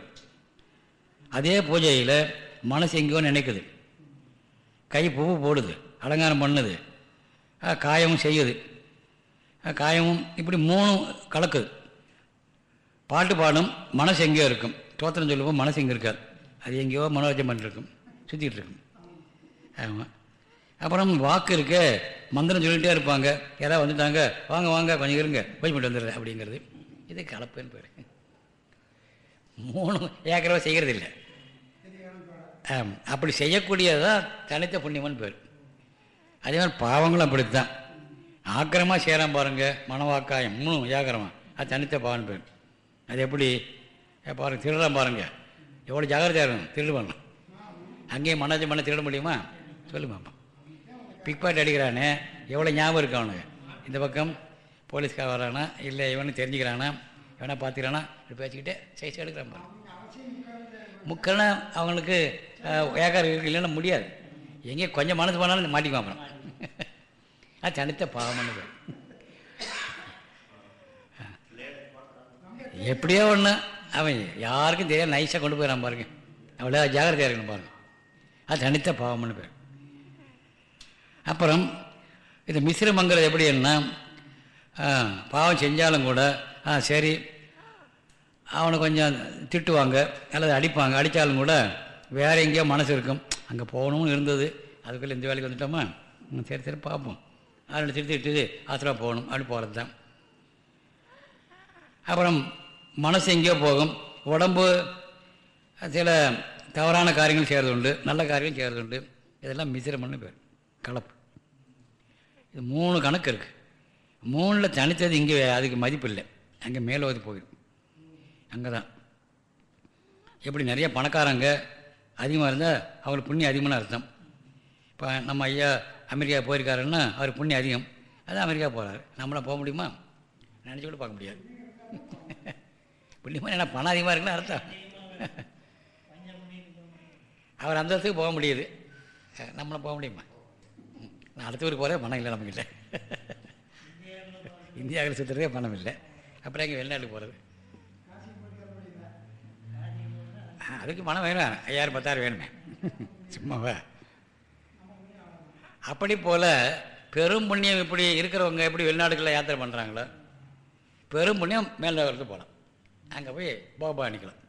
அதே பூஜையில் மனசு எங்கேயோ நினைக்குது. கை பூவு போடுது அலங்காரம் பண்ணுது. காயமும் செய்யுது. காயமும் இப்படி மூணும் கலக்குது. பாட்டு பாடும் மனசு எங்கேயோ இருக்கும். தோத்திரம் சொல்லுவோம் மனசு எங்கே இருக்காது. அது எங்கேயோ மனோரஞ்சம் பண்ணிருக்கும் சுற்றிக்கிட்டு இருக்கும். ஆமாம் அப்புறம் வாக்கு இருக்க மந்திரம் சொல்லிகிட்டே இருப்பாங்க. யாராவது வந்துட்டாங்க வாங்க வாங்க கொஞ்சம் இருங்க போய் பண்ணிட்டு வந்துடுறேன் அப்படிங்கிறது. இது கலப்புன்னு பேர். மூணு ஏக்கரவா செய்கிறது இல்லை அப்படி செய்யக்கூடியதான் தனித்த புண்ணியம்னு பேர். அதே மாதிரி பாவங்களும் அப்படித்தான். ஆக்கிரமாக செய்கிறான் பாருங்கள் மனவாக்காயம் மூணு ஜாக்கிரமா அது தனித்த பாவன் பேர். அது எப்படி? ஏ, பாருங்க திருடலாம் பாருங்கள் எவ்வளோ ஜாகிரதையாக இருக்கணும்? திருடு பண்ணலாம் அங்கேயும் மனோஜம் பண்ண திருட முடியுமா? சொல்லு பாப்பா பிக் அடிக்கிறானே எவ்வளோ ஞாபகம் இருக்கு அவனுக்கு? இந்த பக்கம் போலீஸ்கார வரானா? இல்லை இவனு தெரிஞ்சுக்கிறானா? இவனை பார்த்துக்கிறானா? இப்படி பேசிக்கிட்டே சைஸ் எடுக்கிறான் பாருங்க முக்கல்னா அவங்களுக்கு ஏக்கார் இருக்கு இல்லைன்னா முடியாது. எங்கேயும் கொஞ்சம் மனசு போனாலும் மாட்டிக்குவான் அப்புறம். அது தனித்த பாவமானது எப்படியோ ஒன்று அவன் யாருக்கும் தெரியாது நைஸாக கொண்டு போயிடறான் பாருங்க. அவ்வளோ ஜாகிரதையாக இருக்கணும் பாருங்க. அது தனித்த பாவம்னு பேர். அப்புறம் இது மிஸ்ரமங்கிறது எப்படின்னா பாவம் செஞ்சாலும் கூட ஆ சரி அவனை கொஞ்சம் திட்டுவாங்க அல்லது அடிப்பாங்க அடித்தாலும் கூட வேறு எங்கேயோ மனசு இருக்கும். அங்கே போகணும்னு இருந்தது. அதுக்குள்ளே இந்த வேலைக்கு வந்துட்டோமா? சரி சரி பார்ப்போம். அதனால் திருத்திட்டு திட்டுது ஆத்திரா போகணும். அப்படி போகிறது தான் அப்புறம் மனசு எங்கேயோ போகும். உடம்பு சில தவறான காரியங்கள் செய்கிறது உண்டு. நல்ல காரியங்கள் செய்கிறது உண்டு. இதெல்லாம் மிசிரமன்னு பேர். கலப்பு. இது மூணு கணக்கு இருக்குது மூணில் தனித்தது இங்கே அதுக்கு மதிப்பு இல்லை. அங்கே மேலோதி போயிடும். அங்கே தான் எப்படி நிறைய பணக்காரங்க அதிகமாக இருந்தால் அவங்களுக்கு புண்ணியம் அதிகமான அர்த்தம். இப்போ நம்ம ஐயா அமெரிக்கா போயிருக்காருன்னா அவர் புண்ணியம் அதிகம். அதான் அமெரிக்கா போகிறார் நம்மளாம் போக முடியுமா? நினச்சி கூட பார்க்க முடியாது. புண்ணியமாக என்ன பணம் அதிகமாக இருக்குன்னு அர்த்தம். அவர் அந்த இடத்துக்கு போக முடியுது. நம்மளும் போக முடியுமா? நான் அடுத்த ஊருக்கு போகிறே பணம் இல்லை நம்மக்கிட்ட இந்தியாவில் சுற்றுறதே பணம் இல்லை. அப்புறம் எங்கே வெளிநாட்டுக்கு போகிறது அதுக்கு மனம் வேணும் ஐயாயிரம் பத்தாயிரம் வேணுமே. சும்மாவா? அப்படி போல் பெரும் புண்ணியம் இப்படி இருக்கிறவங்க எப்படி வெளிநாடுகளில் யாத்திரை பண்ணுறாங்களோ பெரும் புண்ணியம் மேல்நகரத்து போகலாம் அங்கே போய் பாபா அணிக்கலாம்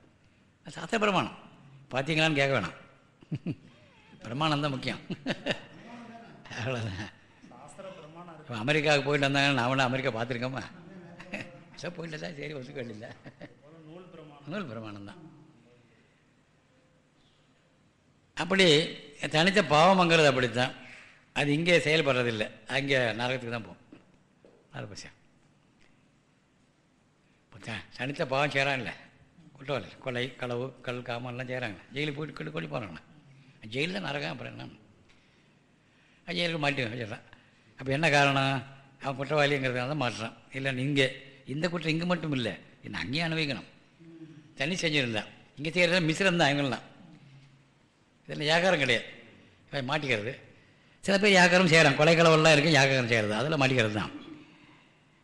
அது பிரமாணம். பார்த்தீங்களான்னு கேட்க வேணாம். பிரமாணம் தான் முக்கியம். அவ்வளோதான் இப்போ அமெரிக்காவுக்கு போயிட்டு வந்தாங்க நான் வேணா அமெரிக்கா பார்த்துருக்கோமா சார் போயிட்டு தான் சரி ஒத்துக்க வேண்டியதில்லை நூல் பிரமாணம் தான். அப்படி தனித்த பாவமங்கிறது அப்படித்தான். அது இங்கே செயல்படுறதில்லை. அங்கே நரகத்துக்கு தான் போகும். அது பசியா? தனித்த பாவம் செய்கிறாங்கல்ல குற்றவாளி கொலை களவு கல் காமெல்லாம் செய்கிறாங்க ஜெயிலுக்கு போயிட்டு கொண்டு கொண்டு போகிறாங்கண்ணா ஜெயிலில் தான் நரகம் அப்புறம் என்ன? ஜெயிலுக்கு மாட்டி வச்சிடறான் அப்போ என்ன காரணம்? அவன் குற்றவாளிங்கிறதுனால தான் மாட்டுறான். இல்லை இங்கே. இந்த குற்றம் இங்கே மட்டும் இல்லை. இன்னும் அங்கேயும் அனுபவிக்கணும். தனி செஞ்சுருந்தான். இங்கே செய்கிறதா மிஸ்ரம் தான் இவங்களாம் இதில் ஏகாரம் கிடையாது. மாட்டிக்கிறது. சில பேர் வியாகாரம் செய்கிறான் கொலைக்களவெல்லாம் இருக்குது ஏகாரம் செய்கிறது அதில் மாட்டிக்கிறது தான்.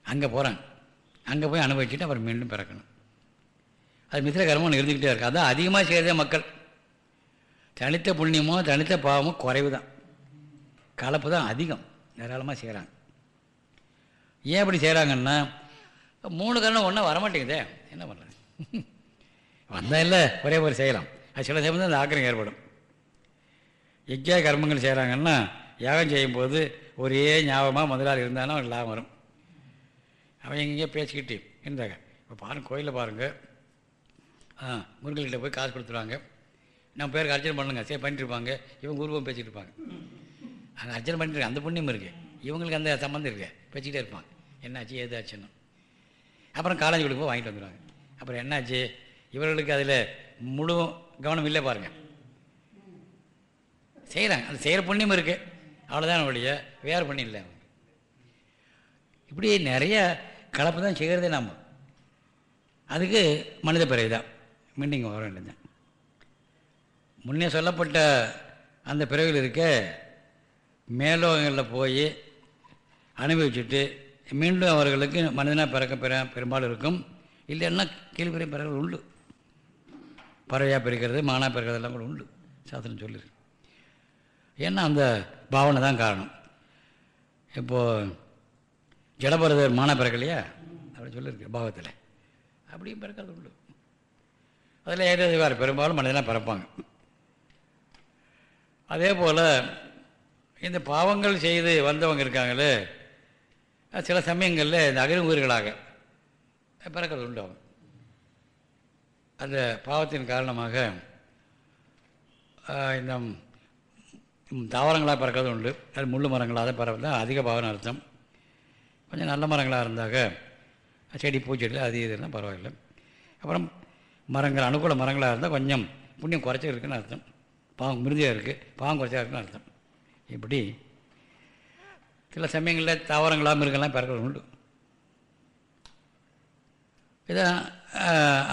அங்கே போகிறாங்க அங்கே போய் அனுபவிச்சுட்டு அப்புறம் மீண்டும் பிறக்கணும். அது மித்திர ஒன்று இருந்துக்கிட்டே இருக்குது அதான் அதிகமாக செய்கிறதே மக்கள். தனித்த புண்ணியமோ தனித்த பாவமோ குறைவு தான். கலப்பு தான் அதிகம். ஏராளமாக செய்கிறாங்க ஏன் அப்படி செய்கிறாங்கன்னா மூணு கரணம் ஒன்றா வரமாட்டேங்குதே. என்ன பண்ணுறது வந்தால் இல்லை ஒரே ஒரு செய்யலாம். அது சில சமயம் அந்த ஆக்கிரம் ஏற்படும். யஜ்யா கர்மங்கள் செய்கிறாங்கன்னா யாகம் செய்யும்போது ஒரே ஞாபகமாக முதலாளி இருந்தாலும் அவனுக்கு லாபம் வரும். அவன் எங்கேயோ பேசிக்கிட்டு இருந்தாங்க. இப்போ பாருங்கள் கோயிலில் பாருங்கள் ஆ முருகன்கிட்ட போய் காசு கொடுத்துருவாங்க. நம்ம பேருக்கு அர்ச்சனை பண்ணுங்க. சரி பண்ணிட்டுருப்பாங்க. இவங்க குருவம் பேசிகிட்டு இருப்பாங்க. அங்கே அர்ச்சனை பண்ணிட்டு அந்த புண்ணியம் இருக்குது இவங்களுக்கு அந்த சம்மந்தம் இருக்குது பேசிக்கிட்டே இருப்பாங்க. என்னாச்சு ஏதாச்சுன்னு அப்புறம் காலேஜ் கொடுக்கும்போது வாங்கிட்டு வந்துடுவாங்க அப்புறம் என்னாச்சு? இவர்களுக்கு அதில் முழு கவனம் இல்லை பாருங்கள் செய்கிறாங்க அது செய்கிற புண்ணியம் இருக்குது அவ்வளோதான் ஒழிய வேறு புண்ணியம் இல்லை. இப்படி நிறைய கலப்பு தான் செய்கிறதே நம்ம அதுக்கு மனித பிறகு தான் மீண்டும் வர வேண்டியது முன்னே சொல்லப்பட்ட அந்த பிறவியில் இருக்க மேலோகங்களில் போய் அனுபவிச்சுட்டு மீண்டும் அவர்களுக்கு மனிதனாக பிறக்க பெற பெரும்பாலும் இருக்கும். இல்லைன்னா கீழ்பெரிய பிறகு உண்டு. பறவையாக பிறக்கிறது மானாக பிறக்கிறது எல்லாம் கூட உண்டு. சாஸ்திரம் சொல்லியிருக்கு ஏன்னா அந்த பாவனை தான் காரணம்? இப்போது ஜடபரதர் மானா இல்லையா அப்படி சொல்லியிருக்கு பாவத்தில். அப்படியும் பிறக்கிறது உண்டு. அதில் ஏதாவது வேறு பெரும்பாலும் மனிதனாக பிறப்பாங்க. அதே போல் இந்த பாவங்கள் செய்து வந்தவங்க இருக்காங்களே சில சமயங்களில் இந்த அகில உயிர்களாக பிறக்கிறது உண்டு அவங்க. அந்த பாவத்தின் காரணமாக இந்த தாவரங்களாக பறக்கிறது உண்டு. அது முள்ளு மரங்களாக பிறகு தான் அதிக பாவனை அர்த்தம். கொஞ்சம் நல்ல மரங்களாக இருந்தாக்க செடி பூச்செடியில் அது இதெல்லாம் பரவாயில்லை. அப்புறம் மரங்கள் அனுகூல மரங்களாக இருந்தால் கொஞ்சம் புண்ணியம் குறைச்சி இருக்குன்னு அர்த்தம். பாவம் மிருதியாக இருக்குது பாவம் குறைச்சா இருக்குன்னு அர்த்தம். இப்படி சில சமயங்களில் தாவரங்களாக மிருகெல்லாம் பிறக்கிறது உண்டு. இதான்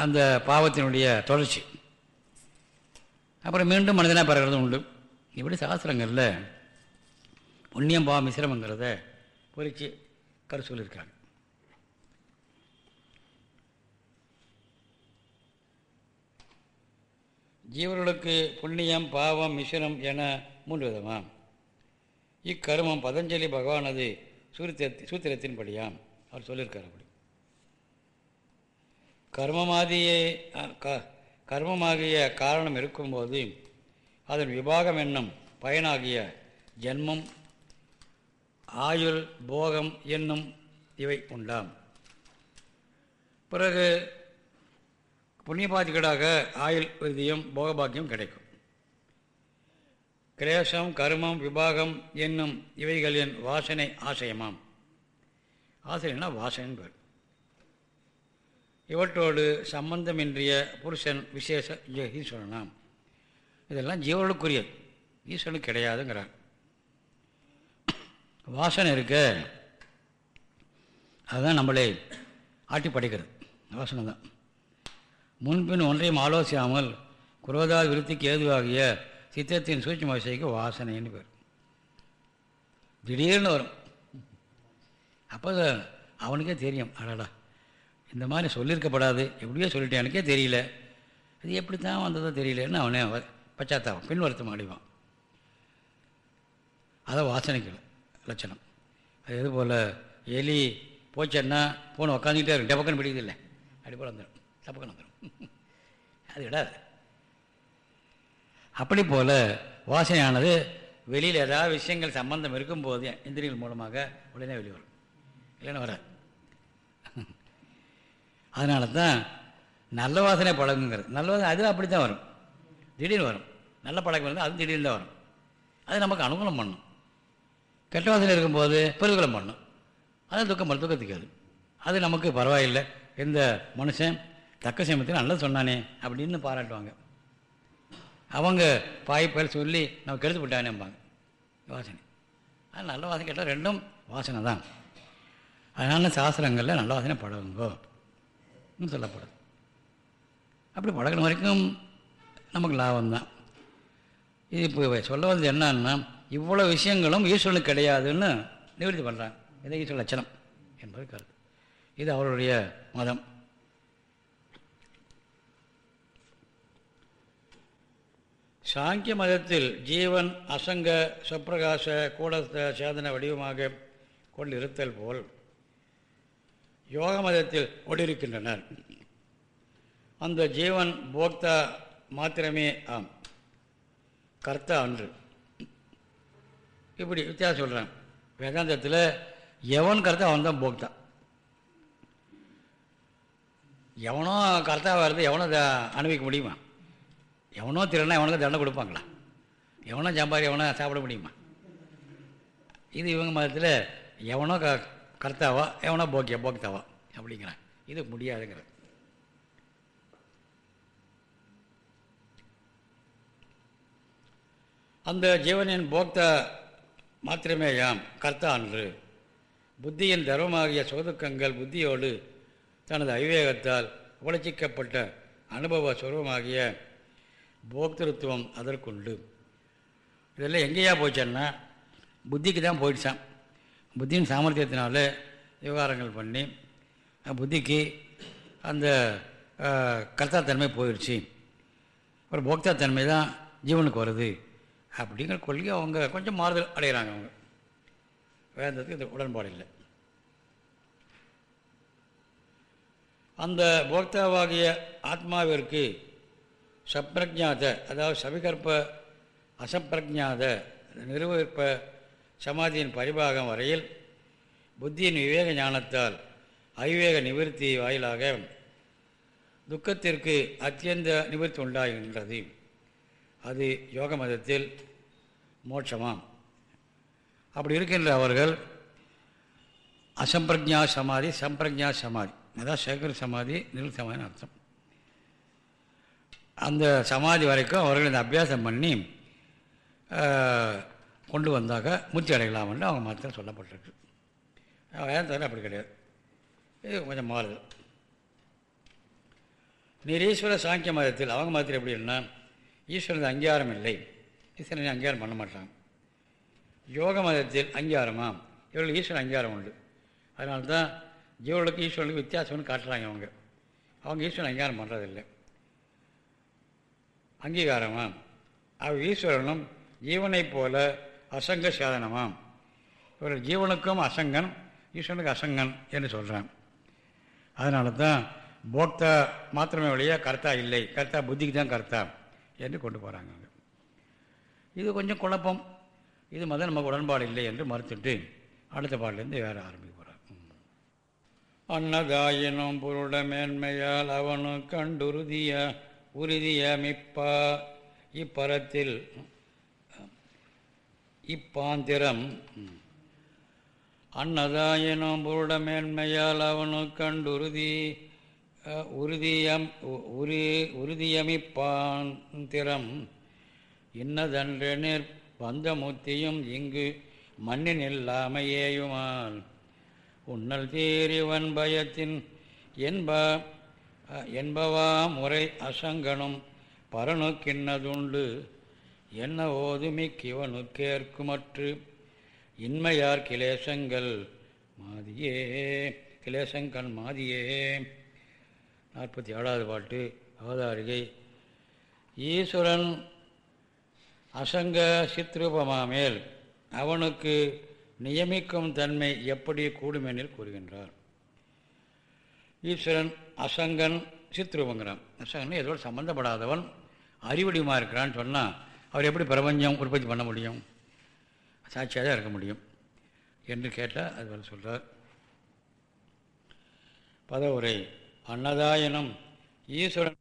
அந்த பாவத்தினுடைய தொடர்ச்சி. அப்புறம் மீண்டும் மனிதனாக பிறக்கிறதும் உண்டு. இப்படி சாஸ்திரங்களில் புண்ணியம் பா மிசிரமங்கிறத பொறிச்சு கரு சொல்லியிருக்காங்க. ஜீவர்களுக்கு புண்ணியம் பாவம் மிஸ்ரம் என மூன்று விதமாம் இக்கருமம் பதஞ்சலி பகவானது சூத்திர சூத்திரத்தின்படியாம். அவர் சொல்லியிருக்கார் அப்படி. கர்மமாதியே கர்மமாகிய காரணம் இருக்கும்போது அதன் விபாகம் என்னும் பயனாகிய ஜென்மம் ஆயுள் போகம் என்னும் இவை உண்டாம். பிறகு புண்ணியபாதிகளாக ஆயுள் விருதியும் போகபாக்கியம் கிடைக்கும். கிரேசம் கருமம் விபாகம் என்னும் இவைகளின் வாசனை ஆசையமாம். ஆசைனா வாசனை பேர். இவற்றோடு சம்பந்தமின்றிய புருஷன் விசேஷ ஈஸ்வரனாம் இதெல்லாம் ஜீவர்களுக்குரியது. ஈஸ்வரனுக்கு கிடையாதுங்கிறார். வாசனை இருக்க. அதுதான் நம்மளே ஆட்டி படைக்கிறது. வாசனை தான். முன்பின் ஒன்றையும் ஆலோசியாமல் குரோதா விருத்திக்கு ஏதுவாகிய சித்தத்தின் சூட்சம விசைக்கு வாசனைன்னு பேர். திடீர்னு வரும். அப்போ அவனுக்கே தெரியும். அடடா இந்த மாதிரி சொல்லியிருக்கப்படாது. எப்படியோ சொல்லிட்டேன். எனக்கே தெரியல. அது எப்படி தான் வந்ததோ தெரியலன்னு அவனே பச்சாத்தாபம் பின் வருத்தம் அடைவான் அதை வாசனைக்கு லட்சணம். அது எது போல் எலி போச்சேன்னா போன உக்காந்துக்கிட்டே இருக்கும். டபக்கன்னு பிடிக்குது இல்லை. அப்படி போல் வந்துடும் டபக்கன் வந்துடும் அது விடாது. அப்படி போல் வாசனையானது வெளியில் ஏதாவது விஷயங்கள் சம்பந்தம் இருக்கும்போது இந்திரியங்கள் மூலமாக உடனே வெளியே வரும். இல்லைன்னு வராது. அதனால தான் நல்ல வாசனை பழகுங்கிறது. நல்ல வாசனை அதுவும் அப்படி தான் வரும். திடீர்னு வரும். நல்ல பழக்கம் இருந்தால் அது திடீர்னு தான் வரும். அது நமக்கு அனுகூலம் பண்ணும். கெட்ட வாசனை இருக்கும்போது பிரதிகூலம் பண்ணும். அது துக்கம் பண்ண துக்கத்துக்காது அது நமக்கு பரவாயில்லை. இந்த மனுஷன் தக்க சமயத்தில் நல்லது சொன்னானே அப்படின்னு பாராட்டுவாங்க. அவங்க பாய் பேர் சொல்லி நம்ம கெடுத்து விட்டானேம்பாங்க. வாசனை. அது நல்ல வாசனை கேட்டால் ரெண்டும் வாசனை தான். அதனால சாஸ்திரங்களில் நல்ல வாசனை பழகுங்கோ. சொல்லப்படுது. அப்படி பழகின வரைக்கும் நமக்கு லாபம்தான். இது இப்போ சொல்ல வந்தது என்னன்னா இவ்வளோ விஷயங்களும் ஈஸ்வரனுக்கு கிடையாதுன்னு நிவர்த்தி பண்ணுறாங்க இதை ஈஸ்வர லட்சணம் என்பது கருத்து. இது அவருடைய மதம். சாங்கிய மதத்தில் ஜீவன் அசங்க சொப்பிரகாச கூடஸ்த சேதன வடிவமாக கொண்டு இருத்தல் போல் யோக மதத்தில் கொண்டிருக்கின்றனர் அந்த ஜீவன் போக்தா மாத்திரமே ஆம். கர்த்தா அன்று. இப்படி வித்தியாசம் சொல்கிறேன் வேதாந்தத்தில் எவன் கர்த்தா அவன் தான் போக்தா. எவனோ கர்த்தாவாக இருந்து எவனோ அனுபவிக்க முடியுமா? எவனோ திருடனா எவனுக்கு தண்டை கொடுப்பாங்களா? எவனோ ஜம்பாரி எவனோ சாப்பிட முடியுமா? இது இவங்க மதத்தில் எவனோ க கர்த்தாவா எவனோ போக்கியா போக்தாவா அப்படிங்கிறான் இது முடியாதுங்கிறது. அந்த ஜீவனின் போக்தா மாத்திரமேயாம் கர்த்தா அன்று. புத்தியின் தர்மமாகிய சோதுக்கங்கள் புத்தியோடு தனது அவிவேகத்தால் உழைச்சிக்கப்பட்ட அனுபவ சுரூபமாகிய போக்திருத்துவம் அதற்குண்டு. இதெல்லாம் எங்கேயா போச்சேன்னா புத்திக்கு தான் போயிடுச்சான் புத்தியின் சாமர்த்தியத்தினால விவகாரங்கள் பண்ணி புத்திக்கு அந்த கர்த்தாத்தன்மை போயிடுச்சு. அப்புறம் போக்தாத்தன்மை தான் ஜீவனுக்கு வருது. அப்படிங்கிற கொள்கை அவங்க கொஞ்சம் மாறுதல் அடைகிறாங்க அவங்க. வேந்தத்துக்கு இந்த உடன்பாடு இல்லை. அந்த போக்தாவாகிய ஆத்மாவிற்கு சப்பிரஜாத அதாவது சவிகற்ப அசப்பிரஜாத நிறுவற்ப சமாதியின் பரிபாகம் வரையில் புத்தியின் விவேக ஞானத்தால் அவிவேக நிவர்த்தி வாயிலாக துக்கத்திற்கு அத்தியந்த நிவர்த்தி உண்டாகின்றது. அது யோக மதத்தில் மோட்சமாம். அப்படி இருக்கின்ற அவர்கள் அசம்பிரஜா சமாதி சம்பிரஜா சமாதி. அதான் சேகர சமாதி நில் சமாதின்னு அர்த்தம். அந்த சமாதி வரைக்கும் அவர்கள் இந்த அபியாசம் பண்ணி கொண்டு வந்தாக முத்தி என்று அவங்க மதத்தில் சொல்லப்பட்டிருக்கு. வேதத்தில் அப்படி கிடையாது. இது கொஞ்சம் மாறுது. நிரீஸ்வர சாங்கிய மதத்தில் அவங்க மதத்தில் எப்படின்னா ஈஸ்வரன் அங்கீகாரம் இல்லை. ஈஸ்வரனை அங்கீகாரம் பண்ண மாட்டாங்க யோக மதத்தில் அங்கீகாரமாம் இவர்களுக்கு ஈஸ்வரன் அங்கீகாரம் உண்டு. அதனால தான் ஜீவர்களுக்கு ஈஸ்வரனுக்கு வித்தியாசம்னு காட்டுறாங்க அவங்க. அவங்க ஈஸ்வரன் அங்கீகாரம் பண்ணுறதில்லை அங்கீகாரமாம் அவர் ஈஸ்வரனும் ஜீவனைப் போல அசங்க சேதனமாம் இவர்கள் ஜீவனுக்கும் அசங்கன் ஈஸ்வரனுக்கு அசங்கன் என்று சொல்கிறான் அதனால தான் போக்தா மாத்திரமே வழியா கர்த்தா இல்லை. கர்த்தா புத்திக்கு தான் கர்த்தா. என்று கொண்டு போகிறாங்க இது கொஞ்சம் குழப்பம். இது மத நமக்கு உடன்பாடு இல்லை என்று மறுத்துட்டு அடுத்த பாட்டிலேருந்து வேறு ஆரம்பிக்க போகிறார் அன்னதாயினும் பொருள மேன்மையால் அவனு கண்டுருதிய உறுதியமிப்பா. இப்பரத்தில் இப்பாந்திரம். அன்னதாயினும் பொருள மேன்மையால் அவனு கண்டுருதி உறுதியம் உரி உறுதியமிப்பாந்திரம் இன்னதன்றெனிற் பந்தமுத்தியும் இங்கு மண்ணின் இல்லாமையேயுமான் உன்னல் தீரிவன் பயத்தின் என்ப என்பவா முறை அசங்கனும் பரனுக்கின்னதுண்டு. என்ன ஓதுமிக்கிவனுக்கேற்குமற்று இன்மையார் கிளேசங்கள் மாதியே கிளேசங்கள் மாதியே. நாற்பத்தி ஏழாவது பாட்டு அவதாரிகை. ஈஸ்வரன் அசங்க சித்ரூபமாமேல் அவனுக்கு நியமிக்கும் தன்மை எப்படி கூடுமெனில் கூறுகின்றார். ஈஸ்வரன் அசங்கன் சித்ரூபங்கிறான். அசங்கன் எதோடு சம்மந்தப்படாதவன் அறிவடிமா இருக்கிறான்னு சொன்னால் அவர் எப்படி பிரபஞ்சம் உற்பத்தி பண்ண முடியும்? சாட்சியாக தான் இருக்க முடியும் என்று கேட்டால் அது சொல்கிறார் பதவுரை. அன்னதாயனம் ஈஸ்வரன்